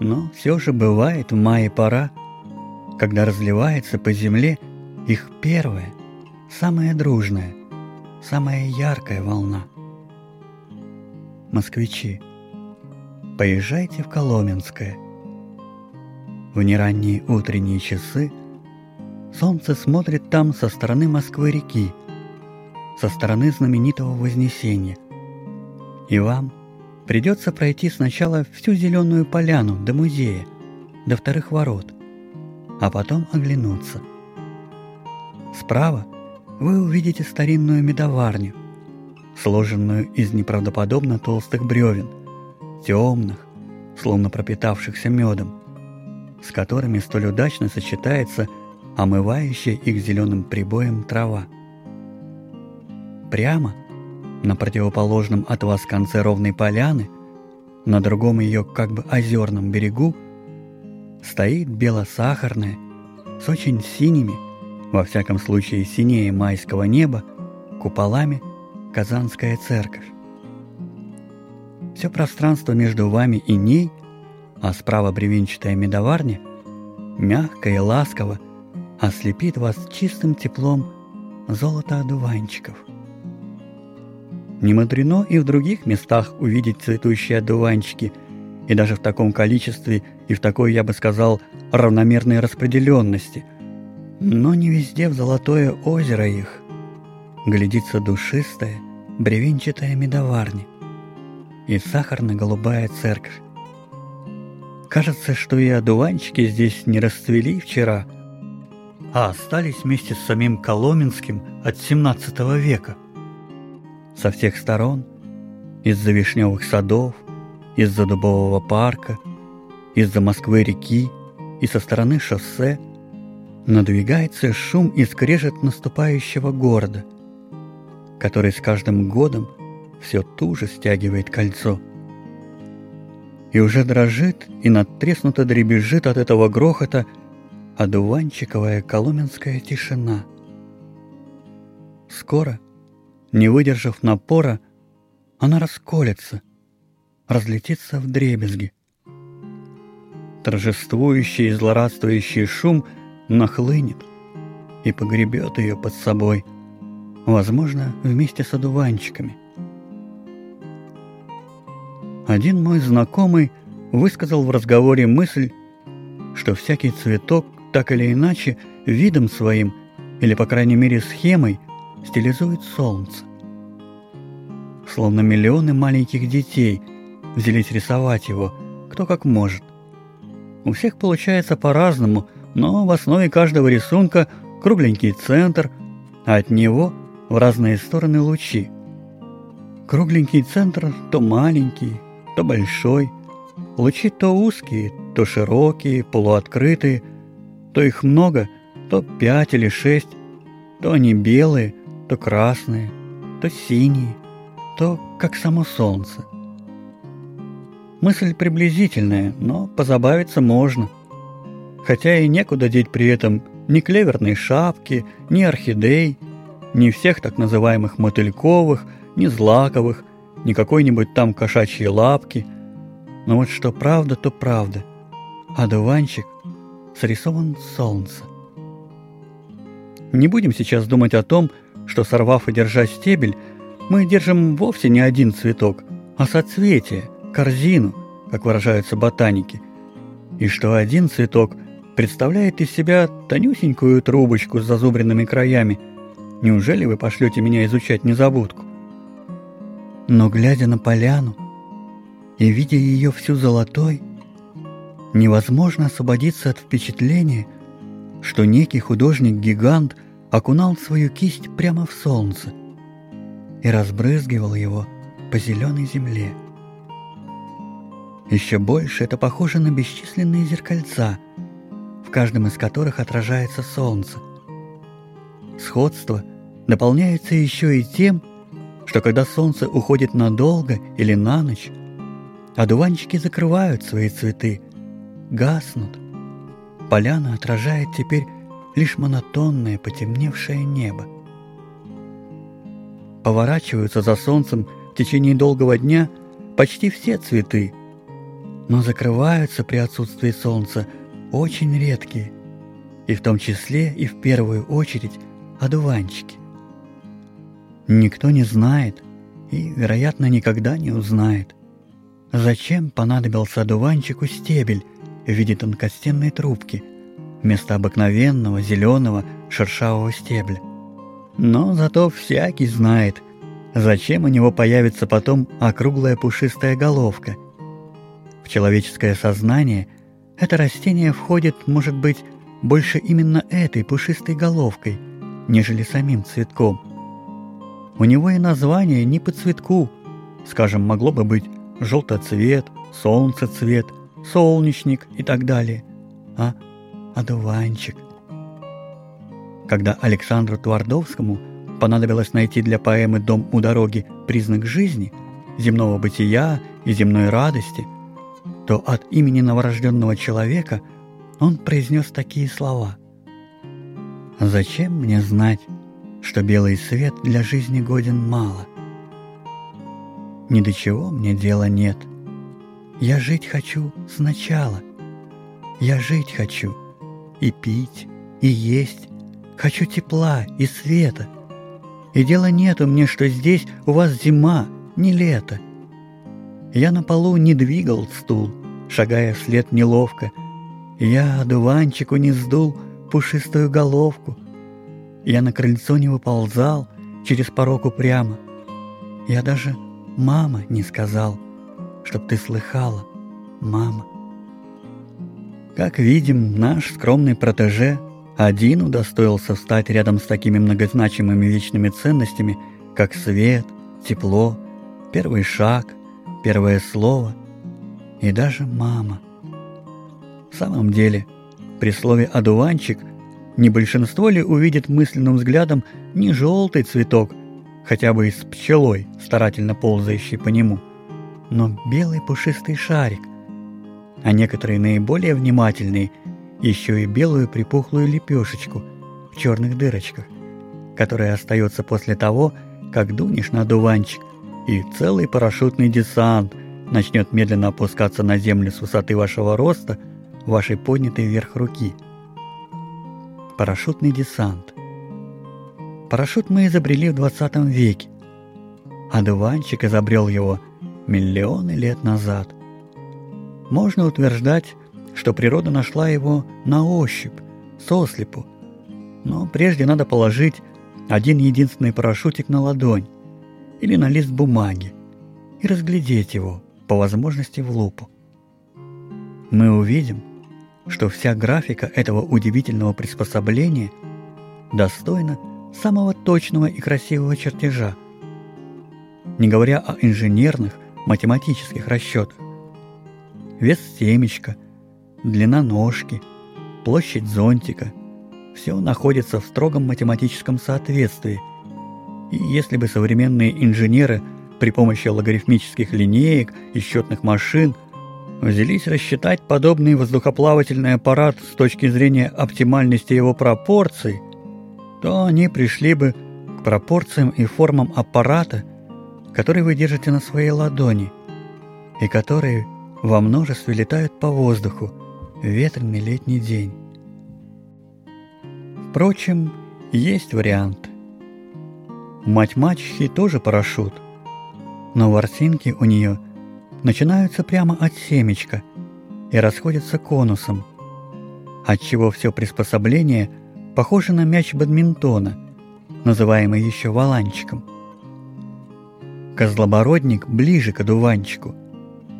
Но все же бывает в мае пора, когда разливается по земле их первая, самая дружная, самая яркая волна. Москвичи, поезжайте в Коломенское – в неранние утренние часы солнце смотрит там со стороны Москвы-реки, со стороны знаменитого Вознесения. И вам придется пройти сначала всю зеленую поляну до музея, до вторых ворот, а потом оглянуться. Справа вы увидите старинную медоварню, сложенную из неправдоподобно толстых бревен, темных, словно пропитавшихся медом, с которыми столь удачно сочетается омывающая их зеленым прибоем трава. Прямо, на противоположном от вас конце ровной поляны, на другом ее как бы озерном берегу, стоит белосахарная, с очень синими, во всяком случае синее майского неба, куполами Казанская церковь. Все пространство между вами и ней – а справа бревенчатая медоварня, мягко и ласково ослепит вас чистым теплом золота одуванчиков. Не мудрено и в других местах увидеть цветущие одуванчики, и даже в таком количестве и в такой, я бы сказал, равномерной распределенности. Но не везде в золотое озеро их глядится душистая, бревенчатая медоварня и сахарно-голубая церковь. Кажется, что и одуванчики здесь не расцвели вчера, а остались вместе с самим Коломенским от 17 века. Со всех сторон, из-за вишневых садов, из-за дубового парка, из-за Москвы-реки и со стороны шоссе надвигается шум и скрежет наступающего города, который с каждым годом все туже стягивает кольцо. И уже дрожит и надтреснуто дребезжит от этого грохота одуванчиковая коломенская тишина. Скоро, не выдержав напора, она расколется, разлетится в дребезги. Торжествующий и злорадствующий шум нахлынет и погребет ее под собой, возможно, вместе с одуванчиками. Один мой знакомый высказал в разговоре мысль, что всякий цветок так или иначе видом своим, или по крайней мере схемой, стилизует солнце. Словно миллионы маленьких детей взялись рисовать его, кто как может. У всех получается по-разному, но в основе каждого рисунка кругленький центр, а от него в разные стороны лучи. Кругленький центр то маленький, то большой, лучи то узкие, то широкие, полуоткрытые, то их много, то пять или шесть, то они белые, то красные, то синие, то как само солнце. Мысль приблизительная, но позабавиться можно. Хотя и некуда деть при этом ни клеверной шапки, ни орхидей, ни всех так называемых мотыльковых, ни злаковых, ни какой-нибудь там кошачьей лапки. Но вот что правда, то правда. А дуванчик срисован солнце. Не будем сейчас думать о том, что сорвав и держа стебель, мы держим вовсе не один цветок, а соцветие, корзину, как выражаются ботаники, и что один цветок представляет из себя тонюсенькую трубочку с зазубренными краями. Неужели вы пошлете меня изучать незабудку? Но глядя на поляну и видя ее всю золотой, невозможно освободиться от впечатления, что некий художник-гигант окунал свою кисть прямо в солнце и разбрызгивал его по зеленой земле. Еще больше это похоже на бесчисленные зеркальца, в каждом из которых отражается солнце. Сходство дополняется еще и тем, что когда солнце уходит надолго или на ночь, одуванчики закрывают свои цветы, гаснут. Поляна отражает теперь лишь монотонное потемневшее небо. Поворачиваются за солнцем в течение долгого дня почти все цветы, но закрываются при отсутствии солнца очень редкие, и в том числе и в первую очередь одуванчики. Никто не знает и, вероятно, никогда не узнает, зачем понадобился одуванчику стебель в виде тонкостенной трубки вместо обыкновенного зеленого шершавого стебля. Но зато всякий знает, зачем у него появится потом округлая пушистая головка. В человеческое сознание это растение входит, может быть, больше именно этой пушистой головкой, нежели самим цветком – у него и название не по цветку. Скажем, могло бы быть желтоцвет, солнцецвет, солнечник и так далее. А одуванчик. Когда Александру Твардовскому понадобилось найти для поэмы «Дом у дороги» признак жизни, земного бытия и земной радости, то от имени новорожденного человека он произнес такие слова. «Зачем мне знать, что белый свет для жизни годен мало. Ни до чего мне дела нет. Я жить хочу сначала. Я жить хочу и пить, и есть. Хочу тепла и света. И дела нету мне, что здесь у вас зима, не лето. Я на полу не двигал стул, шагая вслед неловко. Я одуванчику не сдул пушистую головку — я на крыльцо не выползал, через порог упрямо. Я даже «мама» не сказал, чтоб ты слыхала, мама. Как видим, наш скромный протеже один удостоился встать рядом с такими многозначимыми вечными ценностями, как свет, тепло, первый шаг, первое слово и даже мама. В самом деле, при слове «одуванчик» не большинство ли увидит мысленным взглядом не желтый цветок, хотя бы и с пчелой, старательно ползающей по нему, но белый пушистый шарик, а некоторые наиболее внимательные еще и белую припухлую лепешечку в черных дырочках, которая остается после того, как дунешь на дуванчик, и целый парашютный десант начнет медленно опускаться на землю с высоты вашего роста, вашей поднятой вверх руки. Парашютный десант. Парашют мы изобрели в 20 веке, а дуванчик изобрел его миллионы лет назад – можно утверждать, что природа нашла его на ощупь, сослепу. Но прежде надо положить один единственный парашютик на ладонь или на лист бумаги и разглядеть его, по возможности в лупу. Мы увидим, что вся графика этого удивительного приспособления достойна самого точного и красивого чертежа, не говоря о инженерных, математических расчетах вес семечка, длина ножки, площадь зонтика – все находится в строгом математическом соответствии. И если бы современные инженеры при помощи логарифмических линеек и счетных машин взялись рассчитать подобный воздухоплавательный аппарат с точки зрения оптимальности его пропорций, то они пришли бы к пропорциям и формам аппарата, который вы держите на своей ладони, и которые во множестве летают по воздуху в ветреный летний день. Впрочем, есть вариант. Мать мачехи тоже парашют, но ворсинки у нее начинаются прямо от семечка и расходятся конусом, отчего все приспособление похоже на мяч бадминтона, называемый еще валанчиком. Козлобородник ближе к одуванчику –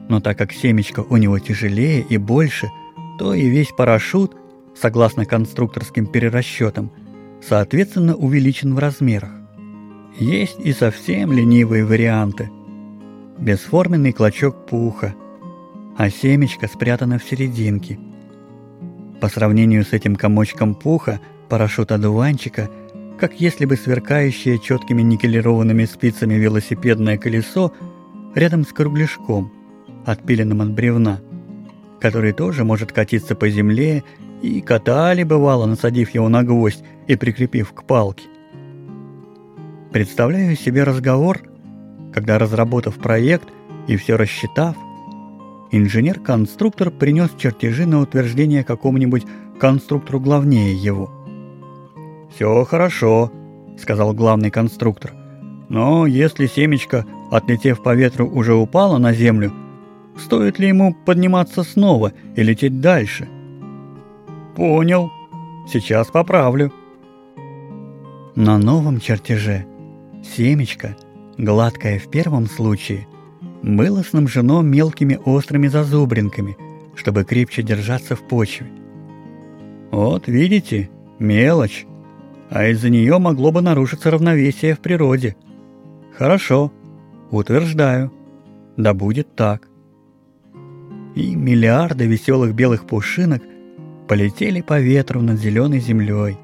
но так как семечко у него тяжелее и больше, то и весь парашют, согласно конструкторским перерасчетам, соответственно увеличен в размерах. Есть и совсем ленивые варианты. Бесформенный клочок пуха, а семечко спрятано в серединке. По сравнению с этим комочком пуха, парашют одуванчика, как если бы сверкающее четкими никелированными спицами велосипедное колесо рядом с кругляшком – отпиленным от бревна, который тоже может катиться по земле, и катали бывало, насадив его на гвоздь и прикрепив к палке. Представляю себе разговор, когда, разработав проект и все рассчитав, инженер-конструктор принес чертежи на утверждение какому-нибудь конструктору главнее его. «Все хорошо», — сказал главный конструктор. «Но если семечко, отлетев по ветру, уже упало на землю, Стоит ли ему подниматься снова и лететь дальше? Понял. Сейчас поправлю. На новом чертеже семечко, гладкое в первом случае, было снабжено мелкими острыми зазубринками, чтобы крепче держаться в почве. Вот видите, мелочь, а из-за нее могло бы нарушиться равновесие в природе. Хорошо, утверждаю, да будет так и миллиарды веселых белых пушинок полетели по ветру над зеленой землей,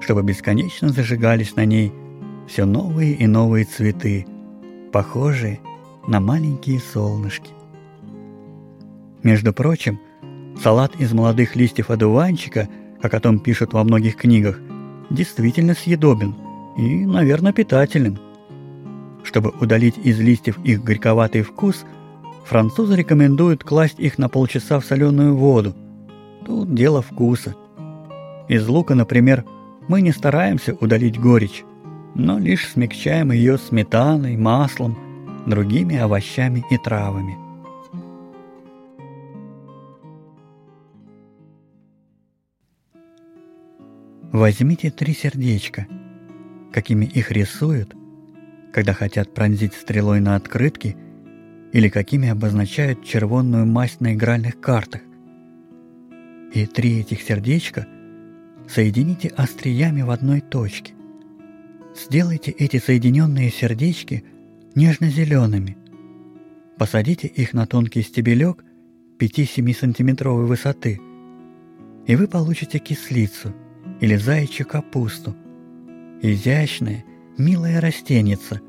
чтобы бесконечно зажигались на ней все новые и новые цветы, похожие на маленькие солнышки. Между прочим, салат из молодых листьев одуванчика, как о том пишут во многих книгах, действительно съедобен и, наверное, питателен. Чтобы удалить из листьев их горьковатый вкус – Французы рекомендуют класть их на полчаса в соленую воду. Тут дело вкуса. Из лука, например, мы не стараемся удалить горечь, но лишь смягчаем ее сметаной, маслом, другими овощами и травами. Возьмите три сердечка, какими их рисуют, когда хотят пронзить стрелой на открытке – или какими обозначают червонную масть на игральных картах. И три этих сердечка соедините остриями в одной точке. Сделайте эти соединенные сердечки нежно-зелеными. Посадите их на тонкий стебелек 5-7 сантиметровой высоты. И вы получите кислицу или заячью капусту. Изящная, милая растеница,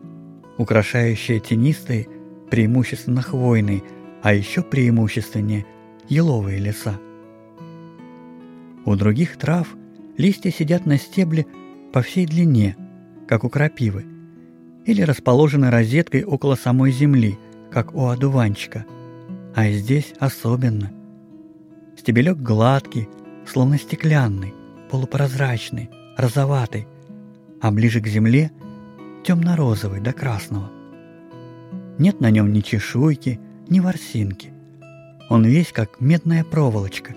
украшающая тенистые, преимущественно хвойные, а еще преимущественнее еловые леса. У других трав листья сидят на стебле по всей длине, как у крапивы, или расположены розеткой около самой земли, как у одуванчика. А здесь особенно. Стебелек гладкий, словно стеклянный, полупрозрачный, розоватый, а ближе к земле темно-розовый до красного. Нет на нем ни чешуйки, ни ворсинки. Он весь как медная проволочка.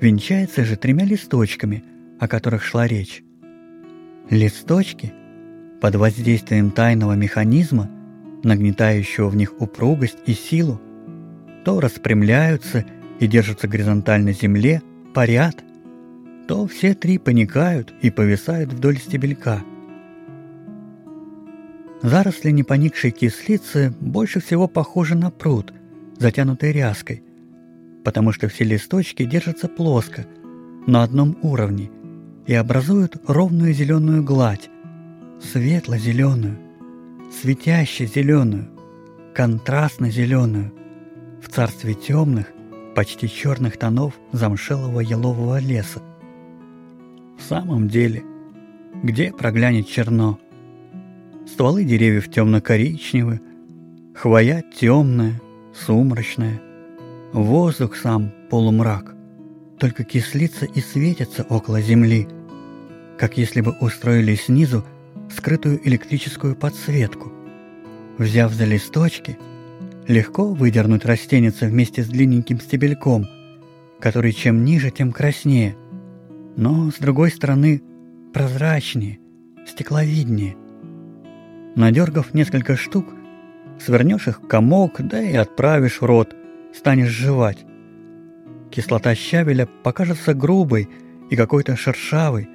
Венчается же тремя листочками, о которых шла речь. Листочки под воздействием тайного механизма, нагнетающего в них упругость и силу, то распрямляются и держатся горизонтально земле, парят, то все три паникают и повисают вдоль стебелька. Заросли непоникшей кислицы больше всего похожи на пруд, затянутый ряской, потому что все листочки держатся плоско, на одном уровне, и образуют ровную зеленую гладь, светло-зеленую, светяще-зеленую, контрастно-зеленую, в царстве темных, почти черных тонов замшелого елового леса. В самом деле, где проглянет черно? Стволы деревьев темно-коричневы, хвоя темная, сумрачная, воздух сам полумрак, только кислится и светится около земли, как если бы устроили снизу скрытую электрическую подсветку. Взяв за листочки, легко выдернуть растеница вместе с длинненьким стебельком, который чем ниже, тем краснее, но, с другой стороны, прозрачнее, стекловиднее. Надергав несколько штук, свернешь их комок, да и отправишь в рот, станешь жевать. Кислота щавеля покажется грубой и какой-то шершавой,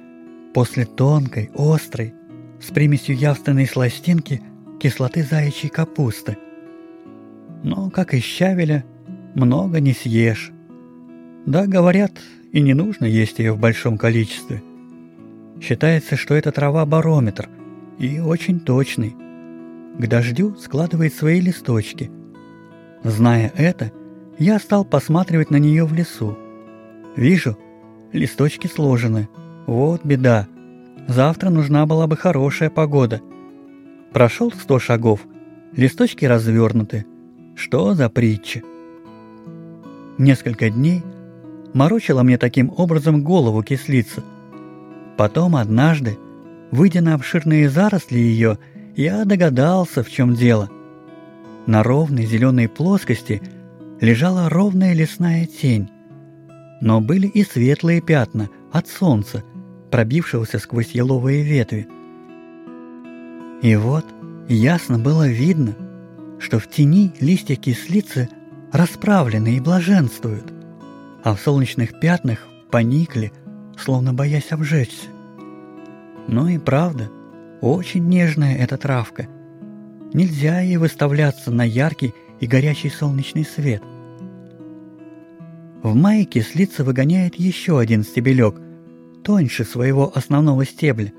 после тонкой, острой, с примесью явственной сластинки кислоты заячьей капусты. Но, как и щавеля, много не съешь. Да, говорят, и не нужно есть ее в большом количестве. Считается, что это трава-барометр, и очень точный. К дождю складывает свои листочки. Зная это, я стал посматривать на нее в лесу. Вижу, листочки сложены. Вот беда. Завтра нужна была бы хорошая погода. Прошел сто шагов, листочки развернуты. Что за притча? Несколько дней морочила мне таким образом голову кислица. Потом однажды, выйдя на обширные заросли ее, я догадался, в чем дело. На ровной зеленой плоскости лежала ровная лесная тень. Но были и светлые пятна от солнца – пробившегося сквозь еловые ветви. И вот ясно было видно, что в тени листья кислицы расправлены и блаженствуют, а в солнечных пятнах поникли, словно боясь обжечься. Ну и правда, очень нежная эта травка. Нельзя ей выставляться на яркий и горячий солнечный свет. В мае кислица выгоняет еще один стебелек, тоньше своего основного стебля.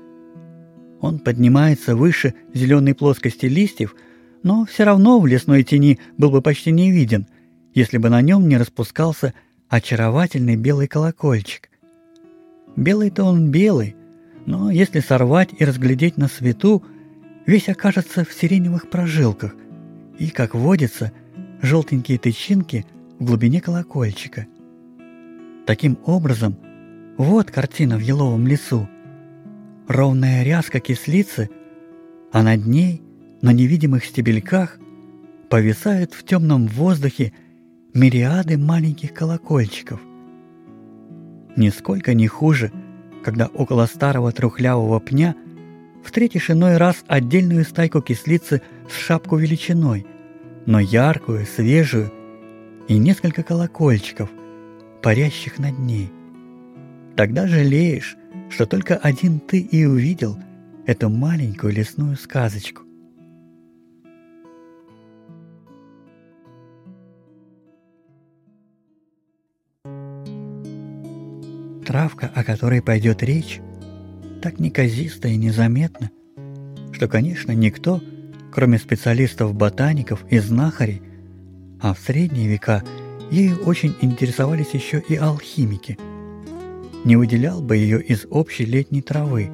Он поднимается выше зеленой плоскости листьев, но все равно в лесной тени был бы почти не виден, если бы на нем не распускался очаровательный белый колокольчик. Белый-то он белый, но если сорвать и разглядеть на свету, весь окажется в сиреневых прожилках и, как водится, желтенькие тычинки в глубине колокольчика. Таким образом, вот картина в еловом лесу. Ровная ряска кислицы, а над ней, на невидимых стебельках, повисают в темном воздухе мириады маленьких колокольчиков. Нисколько не хуже, когда около старого трухлявого пня встретишь иной раз отдельную стайку кислицы с шапку величиной, но яркую, свежую, и несколько колокольчиков, парящих над ней. Тогда жалеешь, что только один ты и увидел эту маленькую лесную сказочку. Травка, о которой пойдет речь, так неказиста и незаметна, что, конечно, никто, кроме специалистов-ботаников и знахарей, а в средние века ею очень интересовались еще и алхимики – не выделял бы ее из общей летней травы,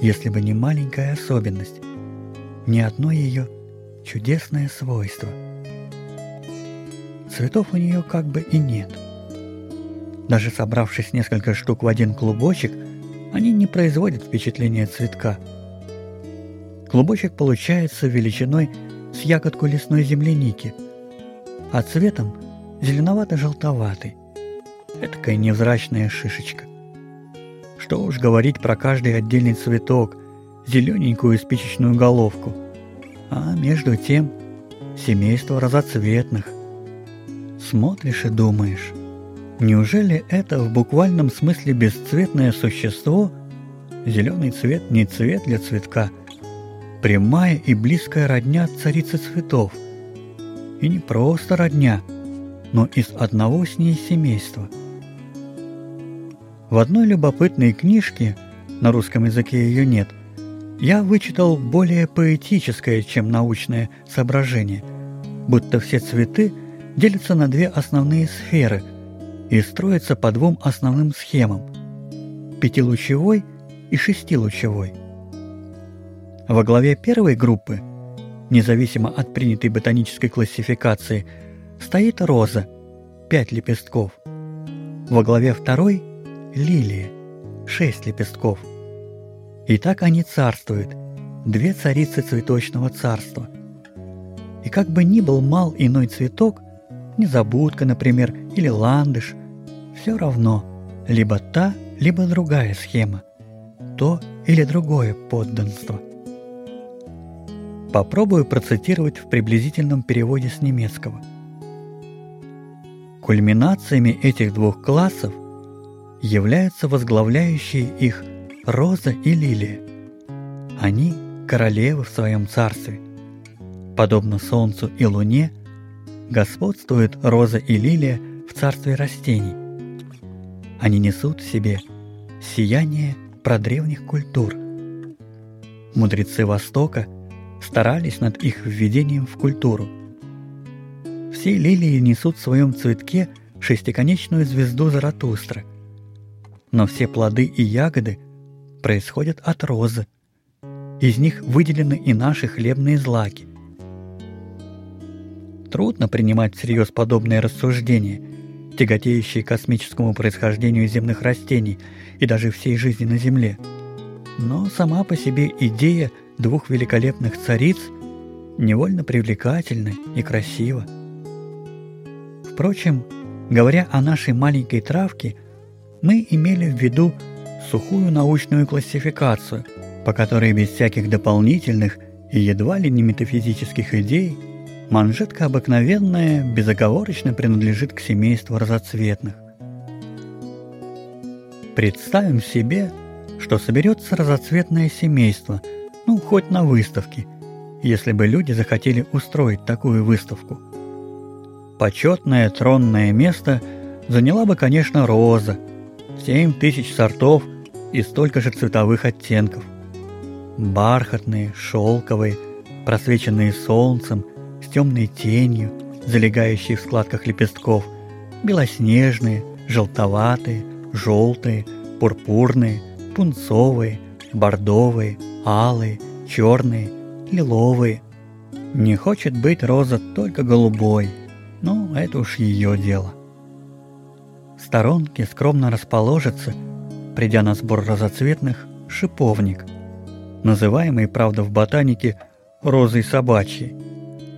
если бы не маленькая особенность, не одно ее чудесное свойство. Цветов у нее как бы и нет. Даже собравшись несколько штук в один клубочек, они не производят впечатления цветка. Клубочек получается величиной с ягодку лесной земляники, а цветом зеленовато-желтоватый. Этакая невзрачная шишечка. Что уж говорить про каждый отдельный цветок, зелененькую спичечную головку. А между тем семейство разоцветных. Смотришь и думаешь, неужели это в буквальном смысле бесцветное существо, зеленый цвет не цвет для цветка, прямая и близкая родня царицы цветов. И не просто родня, но из одного с ней семейства – в одной любопытной книжке, на русском языке ее нет, я вычитал более поэтическое, чем научное соображение, будто все цветы делятся на две основные сферы и строятся по двум основным схемам – пятилучевой и шестилучевой. Во главе первой группы, независимо от принятой ботанической классификации, стоит роза – пять лепестков. Во главе второй лилии, шесть лепестков. И так они царствуют, две царицы цветочного царства. И как бы ни был мал иной цветок, незабудка, например, или ландыш, все равно либо та, либо другая схема, то или другое подданство. Попробую процитировать в приблизительном переводе с немецкого. Кульминациями этих двух классов – являются возглавляющие их Роза и Лилия. Они – королевы в своем царстве. Подобно Солнцу и Луне, господствуют Роза и Лилия в царстве растений. Они несут в себе сияние продревних культур. Мудрецы Востока старались над их введением в культуру. Все лилии несут в своем цветке шестиконечную звезду Заратустра – но все плоды и ягоды происходят от розы. Из них выделены и наши хлебные злаки. Трудно принимать всерьез подобные рассуждения, тяготеющие космическому происхождению земных растений и даже всей жизни на Земле. Но сама по себе идея двух великолепных цариц невольно привлекательна и красива. Впрочем, говоря о нашей маленькой травке – мы имели в виду сухую научную классификацию, по которой без всяких дополнительных и едва ли не метафизических идей манжетка обыкновенная безоговорочно принадлежит к семейству разоцветных. Представим себе, что соберется разоцветное семейство, ну, хоть на выставке, если бы люди захотели устроить такую выставку. Почетное тронное место заняла бы, конечно, роза – Семь тысяч сортов и столько же цветовых оттенков. Бархатные, шелковые, просвеченные солнцем, с темной тенью, залегающие в складках лепестков, белоснежные, желтоватые, желтые, пурпурные, пунцовые, бордовые, алые, черные, лиловые. Не хочет быть роза только голубой, но это уж ее дело сторонке скромно расположится, придя на сбор разоцветных, шиповник, называемый, правда, в ботанике розой собачьей,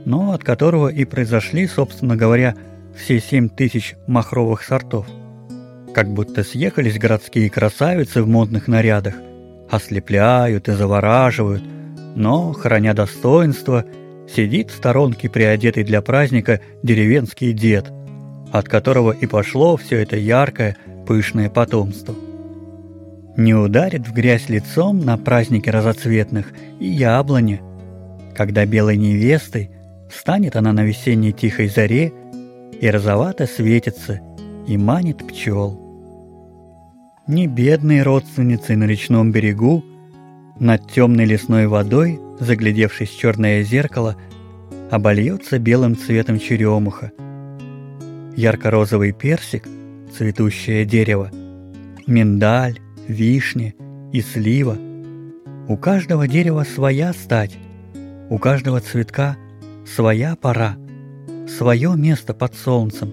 но от которого и произошли, собственно говоря, все семь тысяч махровых сортов. Как будто съехались городские красавицы в модных нарядах, ослепляют и завораживают, но, храня достоинство, сидит в сторонке приодетый для праздника деревенский дед – от которого и пошло все это яркое, пышное потомство. Не ударит в грязь лицом на празднике разоцветных и яблоня, когда белой невестой встанет она на весенней тихой заре и розовато светится и манит пчел. ни бедной родственницей на речном берегу, над темной лесной водой, заглядевшись в черное зеркало, обольется белым цветом черемуха. Ярко-розовый персик, цветущее дерево, миндаль, вишня и слива. У каждого дерева своя стать, у каждого цветка своя пора, свое место под солнцем,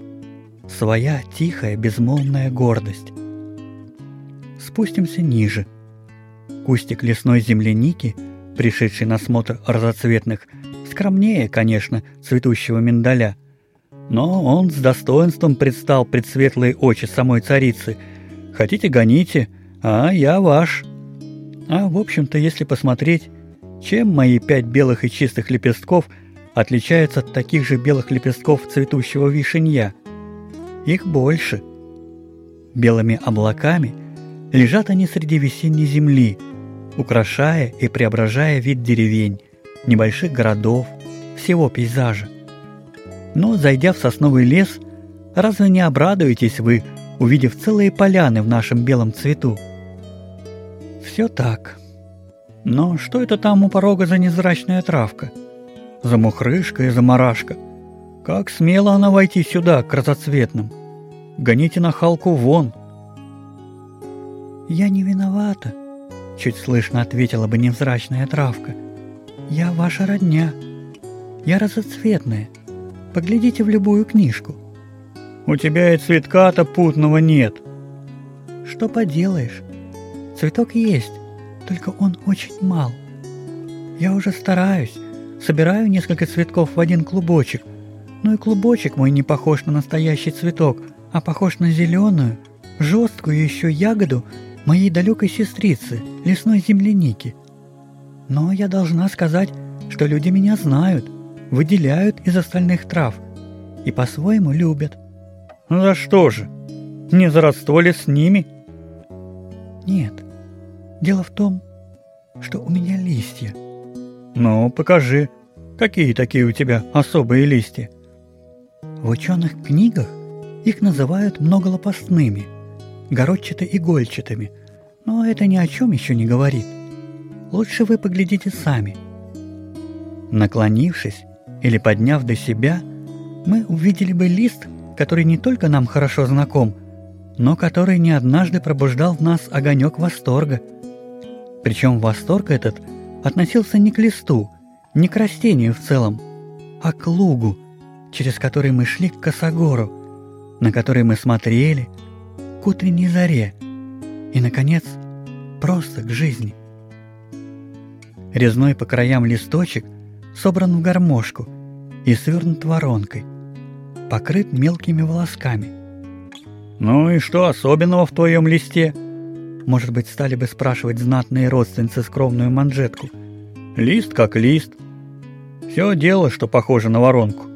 своя тихая безмолвная гордость. Спустимся ниже – Кустик лесной земляники, пришедший на смотр разоцветных, скромнее, конечно, цветущего миндаля, но он с достоинством предстал пред светлые очи самой царицы. Хотите, гоните, а я ваш. А в общем-то, если посмотреть, чем мои пять белых и чистых лепестков отличаются от таких же белых лепестков цветущего вишенья? Их больше. Белыми облаками лежат они среди весенней земли, украшая и преображая вид деревень, небольших городов, всего пейзажа. Но, зайдя в сосновый лес, разве не обрадуетесь вы, увидев целые поляны в нашем белом цвету? Все так. Но что это там у порога за незрачная травка? За мухрышка и за марашка. Как смело она войти сюда, к разоцветным. Гоните нахалку вон. Я не виновата, Чуть слышно ответила бы невзрачная травка. «Я ваша родня. Я разоцветная. Поглядите в любую книжку». «У тебя и цветка-то путного нет». «Что поделаешь? Цветок есть, только он очень мал. Я уже стараюсь, собираю несколько цветков в один клубочек, но и клубочек мой не похож на настоящий цветок, а похож на зеленую, жесткую еще ягоду моей далекой сестрицы, лесной земляники. Но я должна сказать, что люди меня знают, выделяют из остальных трав и по-своему любят. За что же? Не за родство ли с ними? Нет. Дело в том, что у меня листья. Ну, покажи, какие такие у тебя особые листья? В ученых книгах их называют многолопастными – городчато-игольчатыми, но это ни о чем еще не говорит. Лучше вы поглядите сами. Наклонившись или подняв до себя, мы увидели бы лист, который не только нам хорошо знаком, но который не однажды пробуждал в нас огонек восторга. Причем восторг этот относился не к листу, не к растению в целом, а к лугу, через который мы шли к Косогору, на который мы смотрели – к утренней заре и, наконец, просто к жизни. Резной по краям листочек собран в гармошку и свернут воронкой, покрыт мелкими волосками. «Ну и что особенного в твоем листе?» Может быть, стали бы спрашивать знатные родственницы скромную манжетку. «Лист как лист. Все дело, что похоже на воронку».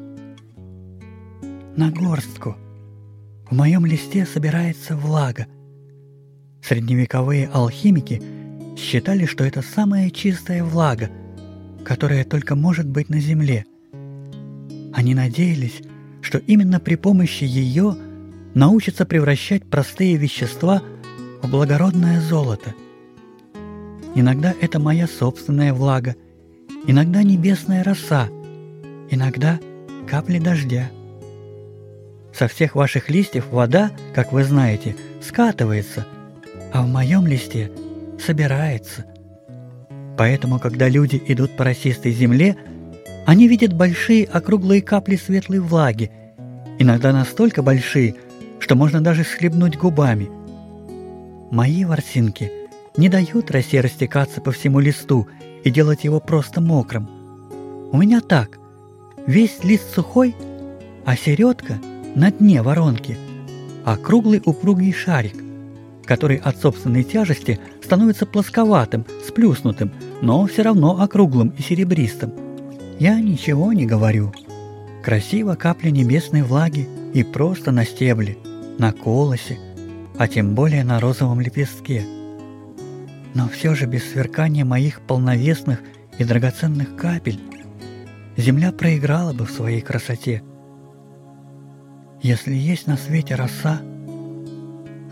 «На горстку», в моем листе собирается влага. Средневековые алхимики считали, что это самая чистая влага, которая только может быть на Земле. Они надеялись, что именно при помощи ее научатся превращать простые вещества в благородное золото. Иногда это моя собственная влага, иногда небесная роса, иногда капли дождя. Со всех ваших листьев вода, как вы знаете, скатывается, а в моем листе собирается. Поэтому, когда люди идут по росистой земле, они видят большие округлые капли светлой влаги, иногда настолько большие, что можно даже схлебнуть губами. Мои ворсинки не дают росе растекаться по всему листу и делать его просто мокрым. У меня так. Весь лист сухой, а середка – на дне воронки, а круглый упругий шарик, который от собственной тяжести становится плосковатым, сплюснутым, но все равно округлым и серебристым. Я ничего не говорю. Красиво капли небесной влаги и просто на стебле, на колосе, а тем более на розовом лепестке. Но все же без сверкания моих полновесных и драгоценных капель земля проиграла бы в своей красоте – если есть на свете роса,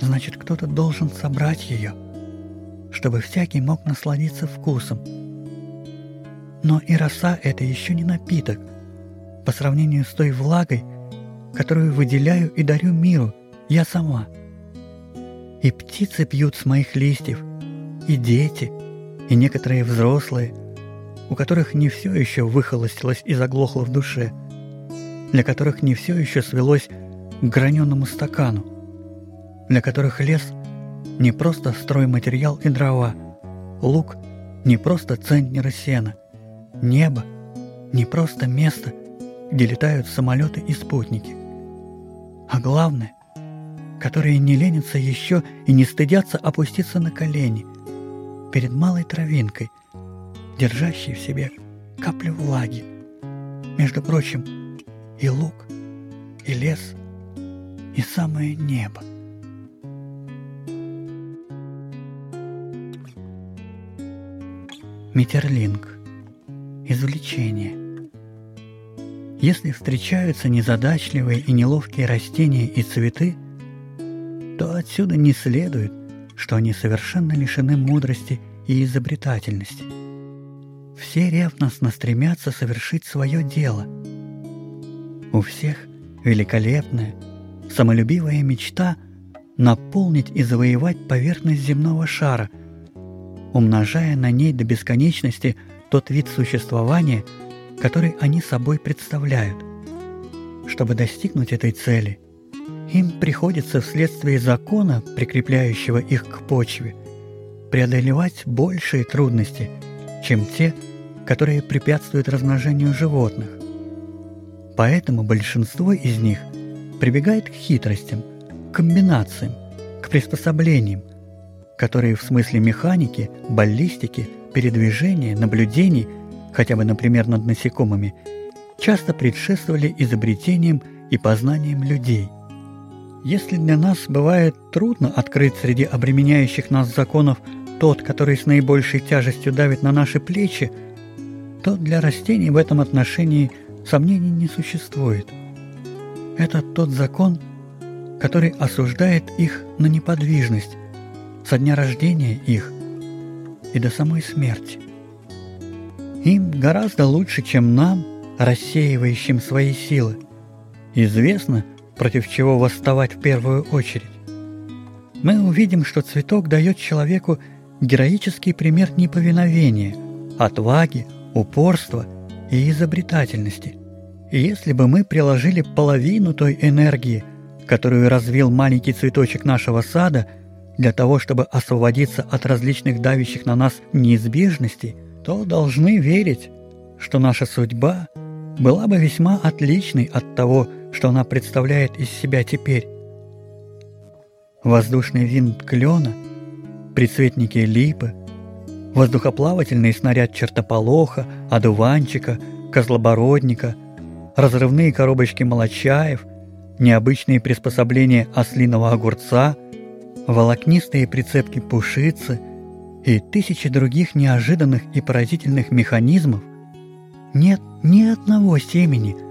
значит кто-то должен собрать ее, чтобы всякий мог насладиться вкусом. Но и роса – это еще не напиток по сравнению с той влагой, которую выделяю и дарю миру я сама. И птицы пьют с моих листьев, и дети, и некоторые взрослые, у которых не все еще выхолостилось и заглохло в душе, для которых не все еще свелось к граненому стакану, для которых лес не просто стройматериал и дрова, лук не просто центнер сена, небо не просто место, где летают самолеты и спутники, а главное, которые не ленятся еще и не стыдятся опуститься на колени перед малой травинкой, держащей в себе каплю влаги. Между прочим, и лук, и лес, и самое небо. Метерлинг. Извлечение. Если встречаются незадачливые и неловкие растения и цветы, то отсюда не следует, что они совершенно лишены мудрости и изобретательности. Все ревностно стремятся совершить свое дело. У всех великолепная, самолюбивая мечта наполнить и завоевать поверхность земного шара, умножая на ней до бесконечности тот вид существования, который они собой представляют. Чтобы достигнуть этой цели, им приходится вследствие закона, прикрепляющего их к почве, преодолевать большие трудности, чем те, которые препятствуют размножению животных. Поэтому большинство из них прибегает к хитростям, к комбинациям, к приспособлениям, которые в смысле механики, баллистики, передвижения, наблюдений, хотя бы, например, над насекомыми, часто предшествовали изобретениям и познаниям людей – если для нас бывает трудно открыть среди обременяющих нас законов тот, который с наибольшей тяжестью давит на наши плечи, то для растений в этом отношении сомнений не существует. Это тот закон, который осуждает их на неподвижность со дня рождения их и до самой смерти. Им гораздо лучше, чем нам, рассеивающим свои силы. Известно, против чего восставать в первую очередь. Мы увидим, что цветок дает человеку героический пример неповиновения, отваги, упорства и изобретательности. И если бы мы приложили половину той энергии, которую развил маленький цветочек нашего сада, для того, чтобы освободиться от различных давящих на нас неизбежностей, то должны верить, что наша судьба была бы весьма отличной от того, что она представляет из себя теперь. Воздушный винт клена, прицветники липы, воздухоплавательный снаряд чертополоха, одуванчика, козлобородника, разрывные коробочки молочаев, необычные приспособления ослиного огурца, волокнистые прицепки пушицы и тысячи других неожиданных и поразительных механизмов, нет ни одного семени –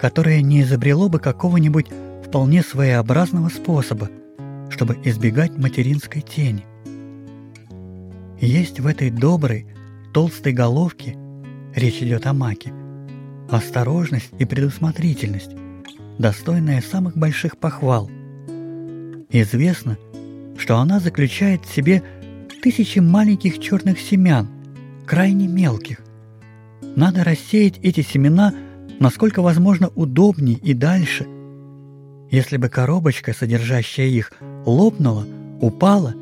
которое не изобрело бы какого-нибудь вполне своеобразного способа, чтобы избегать материнской тени. Есть в этой доброй, толстой головке, речь идет о маке, осторожность и предусмотрительность, достойная самых больших похвал. Известно, что она заключает в себе тысячи маленьких черных семян, крайне мелких. Надо рассеять эти семена – насколько возможно удобнее и дальше. Если бы коробочка, содержащая их, лопнула, упала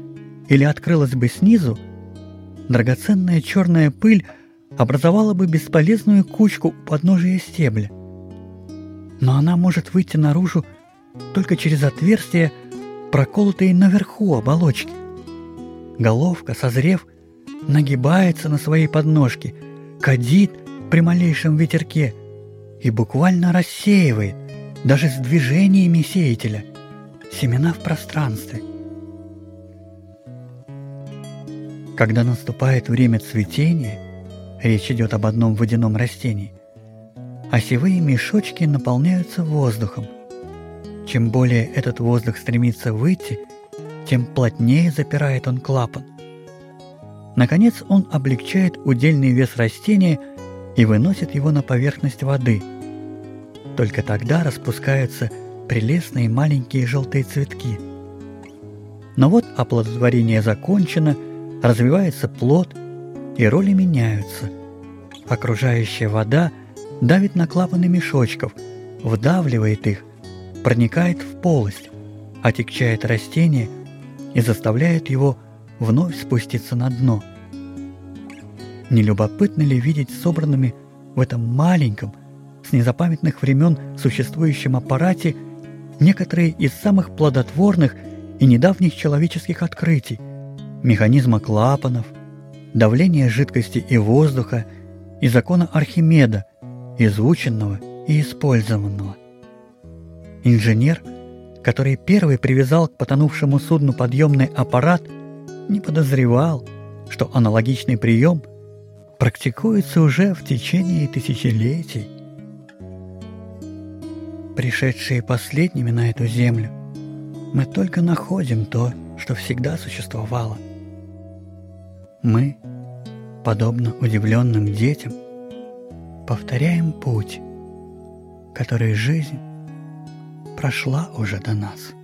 или открылась бы снизу, драгоценная черная пыль образовала бы бесполезную кучку у подножия стебля. Но она может выйти наружу только через отверстия, проколотые наверху оболочки. Головка, созрев, нагибается на своей подножке, кадит при малейшем ветерке – и буквально рассеивает, даже с движениями сеятеля, семена в пространстве. Когда наступает время цветения, речь идет об одном водяном растении, осевые мешочки наполняются воздухом. Чем более этот воздух стремится выйти, тем плотнее запирает он клапан. Наконец он облегчает удельный вес растения и выносит его на поверхность воды. Только тогда распускаются прелестные маленькие желтые цветки. Но вот оплодотворение закончено, развивается плод, и роли меняются. Окружающая вода давит на клапаны мешочков, вдавливает их, проникает в полость, отягчает растение и заставляет его вновь спуститься на дно. Не любопытно ли видеть собранными в этом маленьком, с незапамятных времен существующем аппарате некоторые из самых плодотворных и недавних человеческих открытий, механизма клапанов, давления жидкости и воздуха и закона Архимеда, изученного и использованного. Инженер, который первый привязал к потонувшему судну подъемный аппарат, не подозревал, что аналогичный прием практикуется уже в течение тысячелетий. Пришедшие последними на эту землю, мы только находим то, что всегда существовало. Мы, подобно удивленным детям, повторяем путь, который жизнь прошла уже до нас.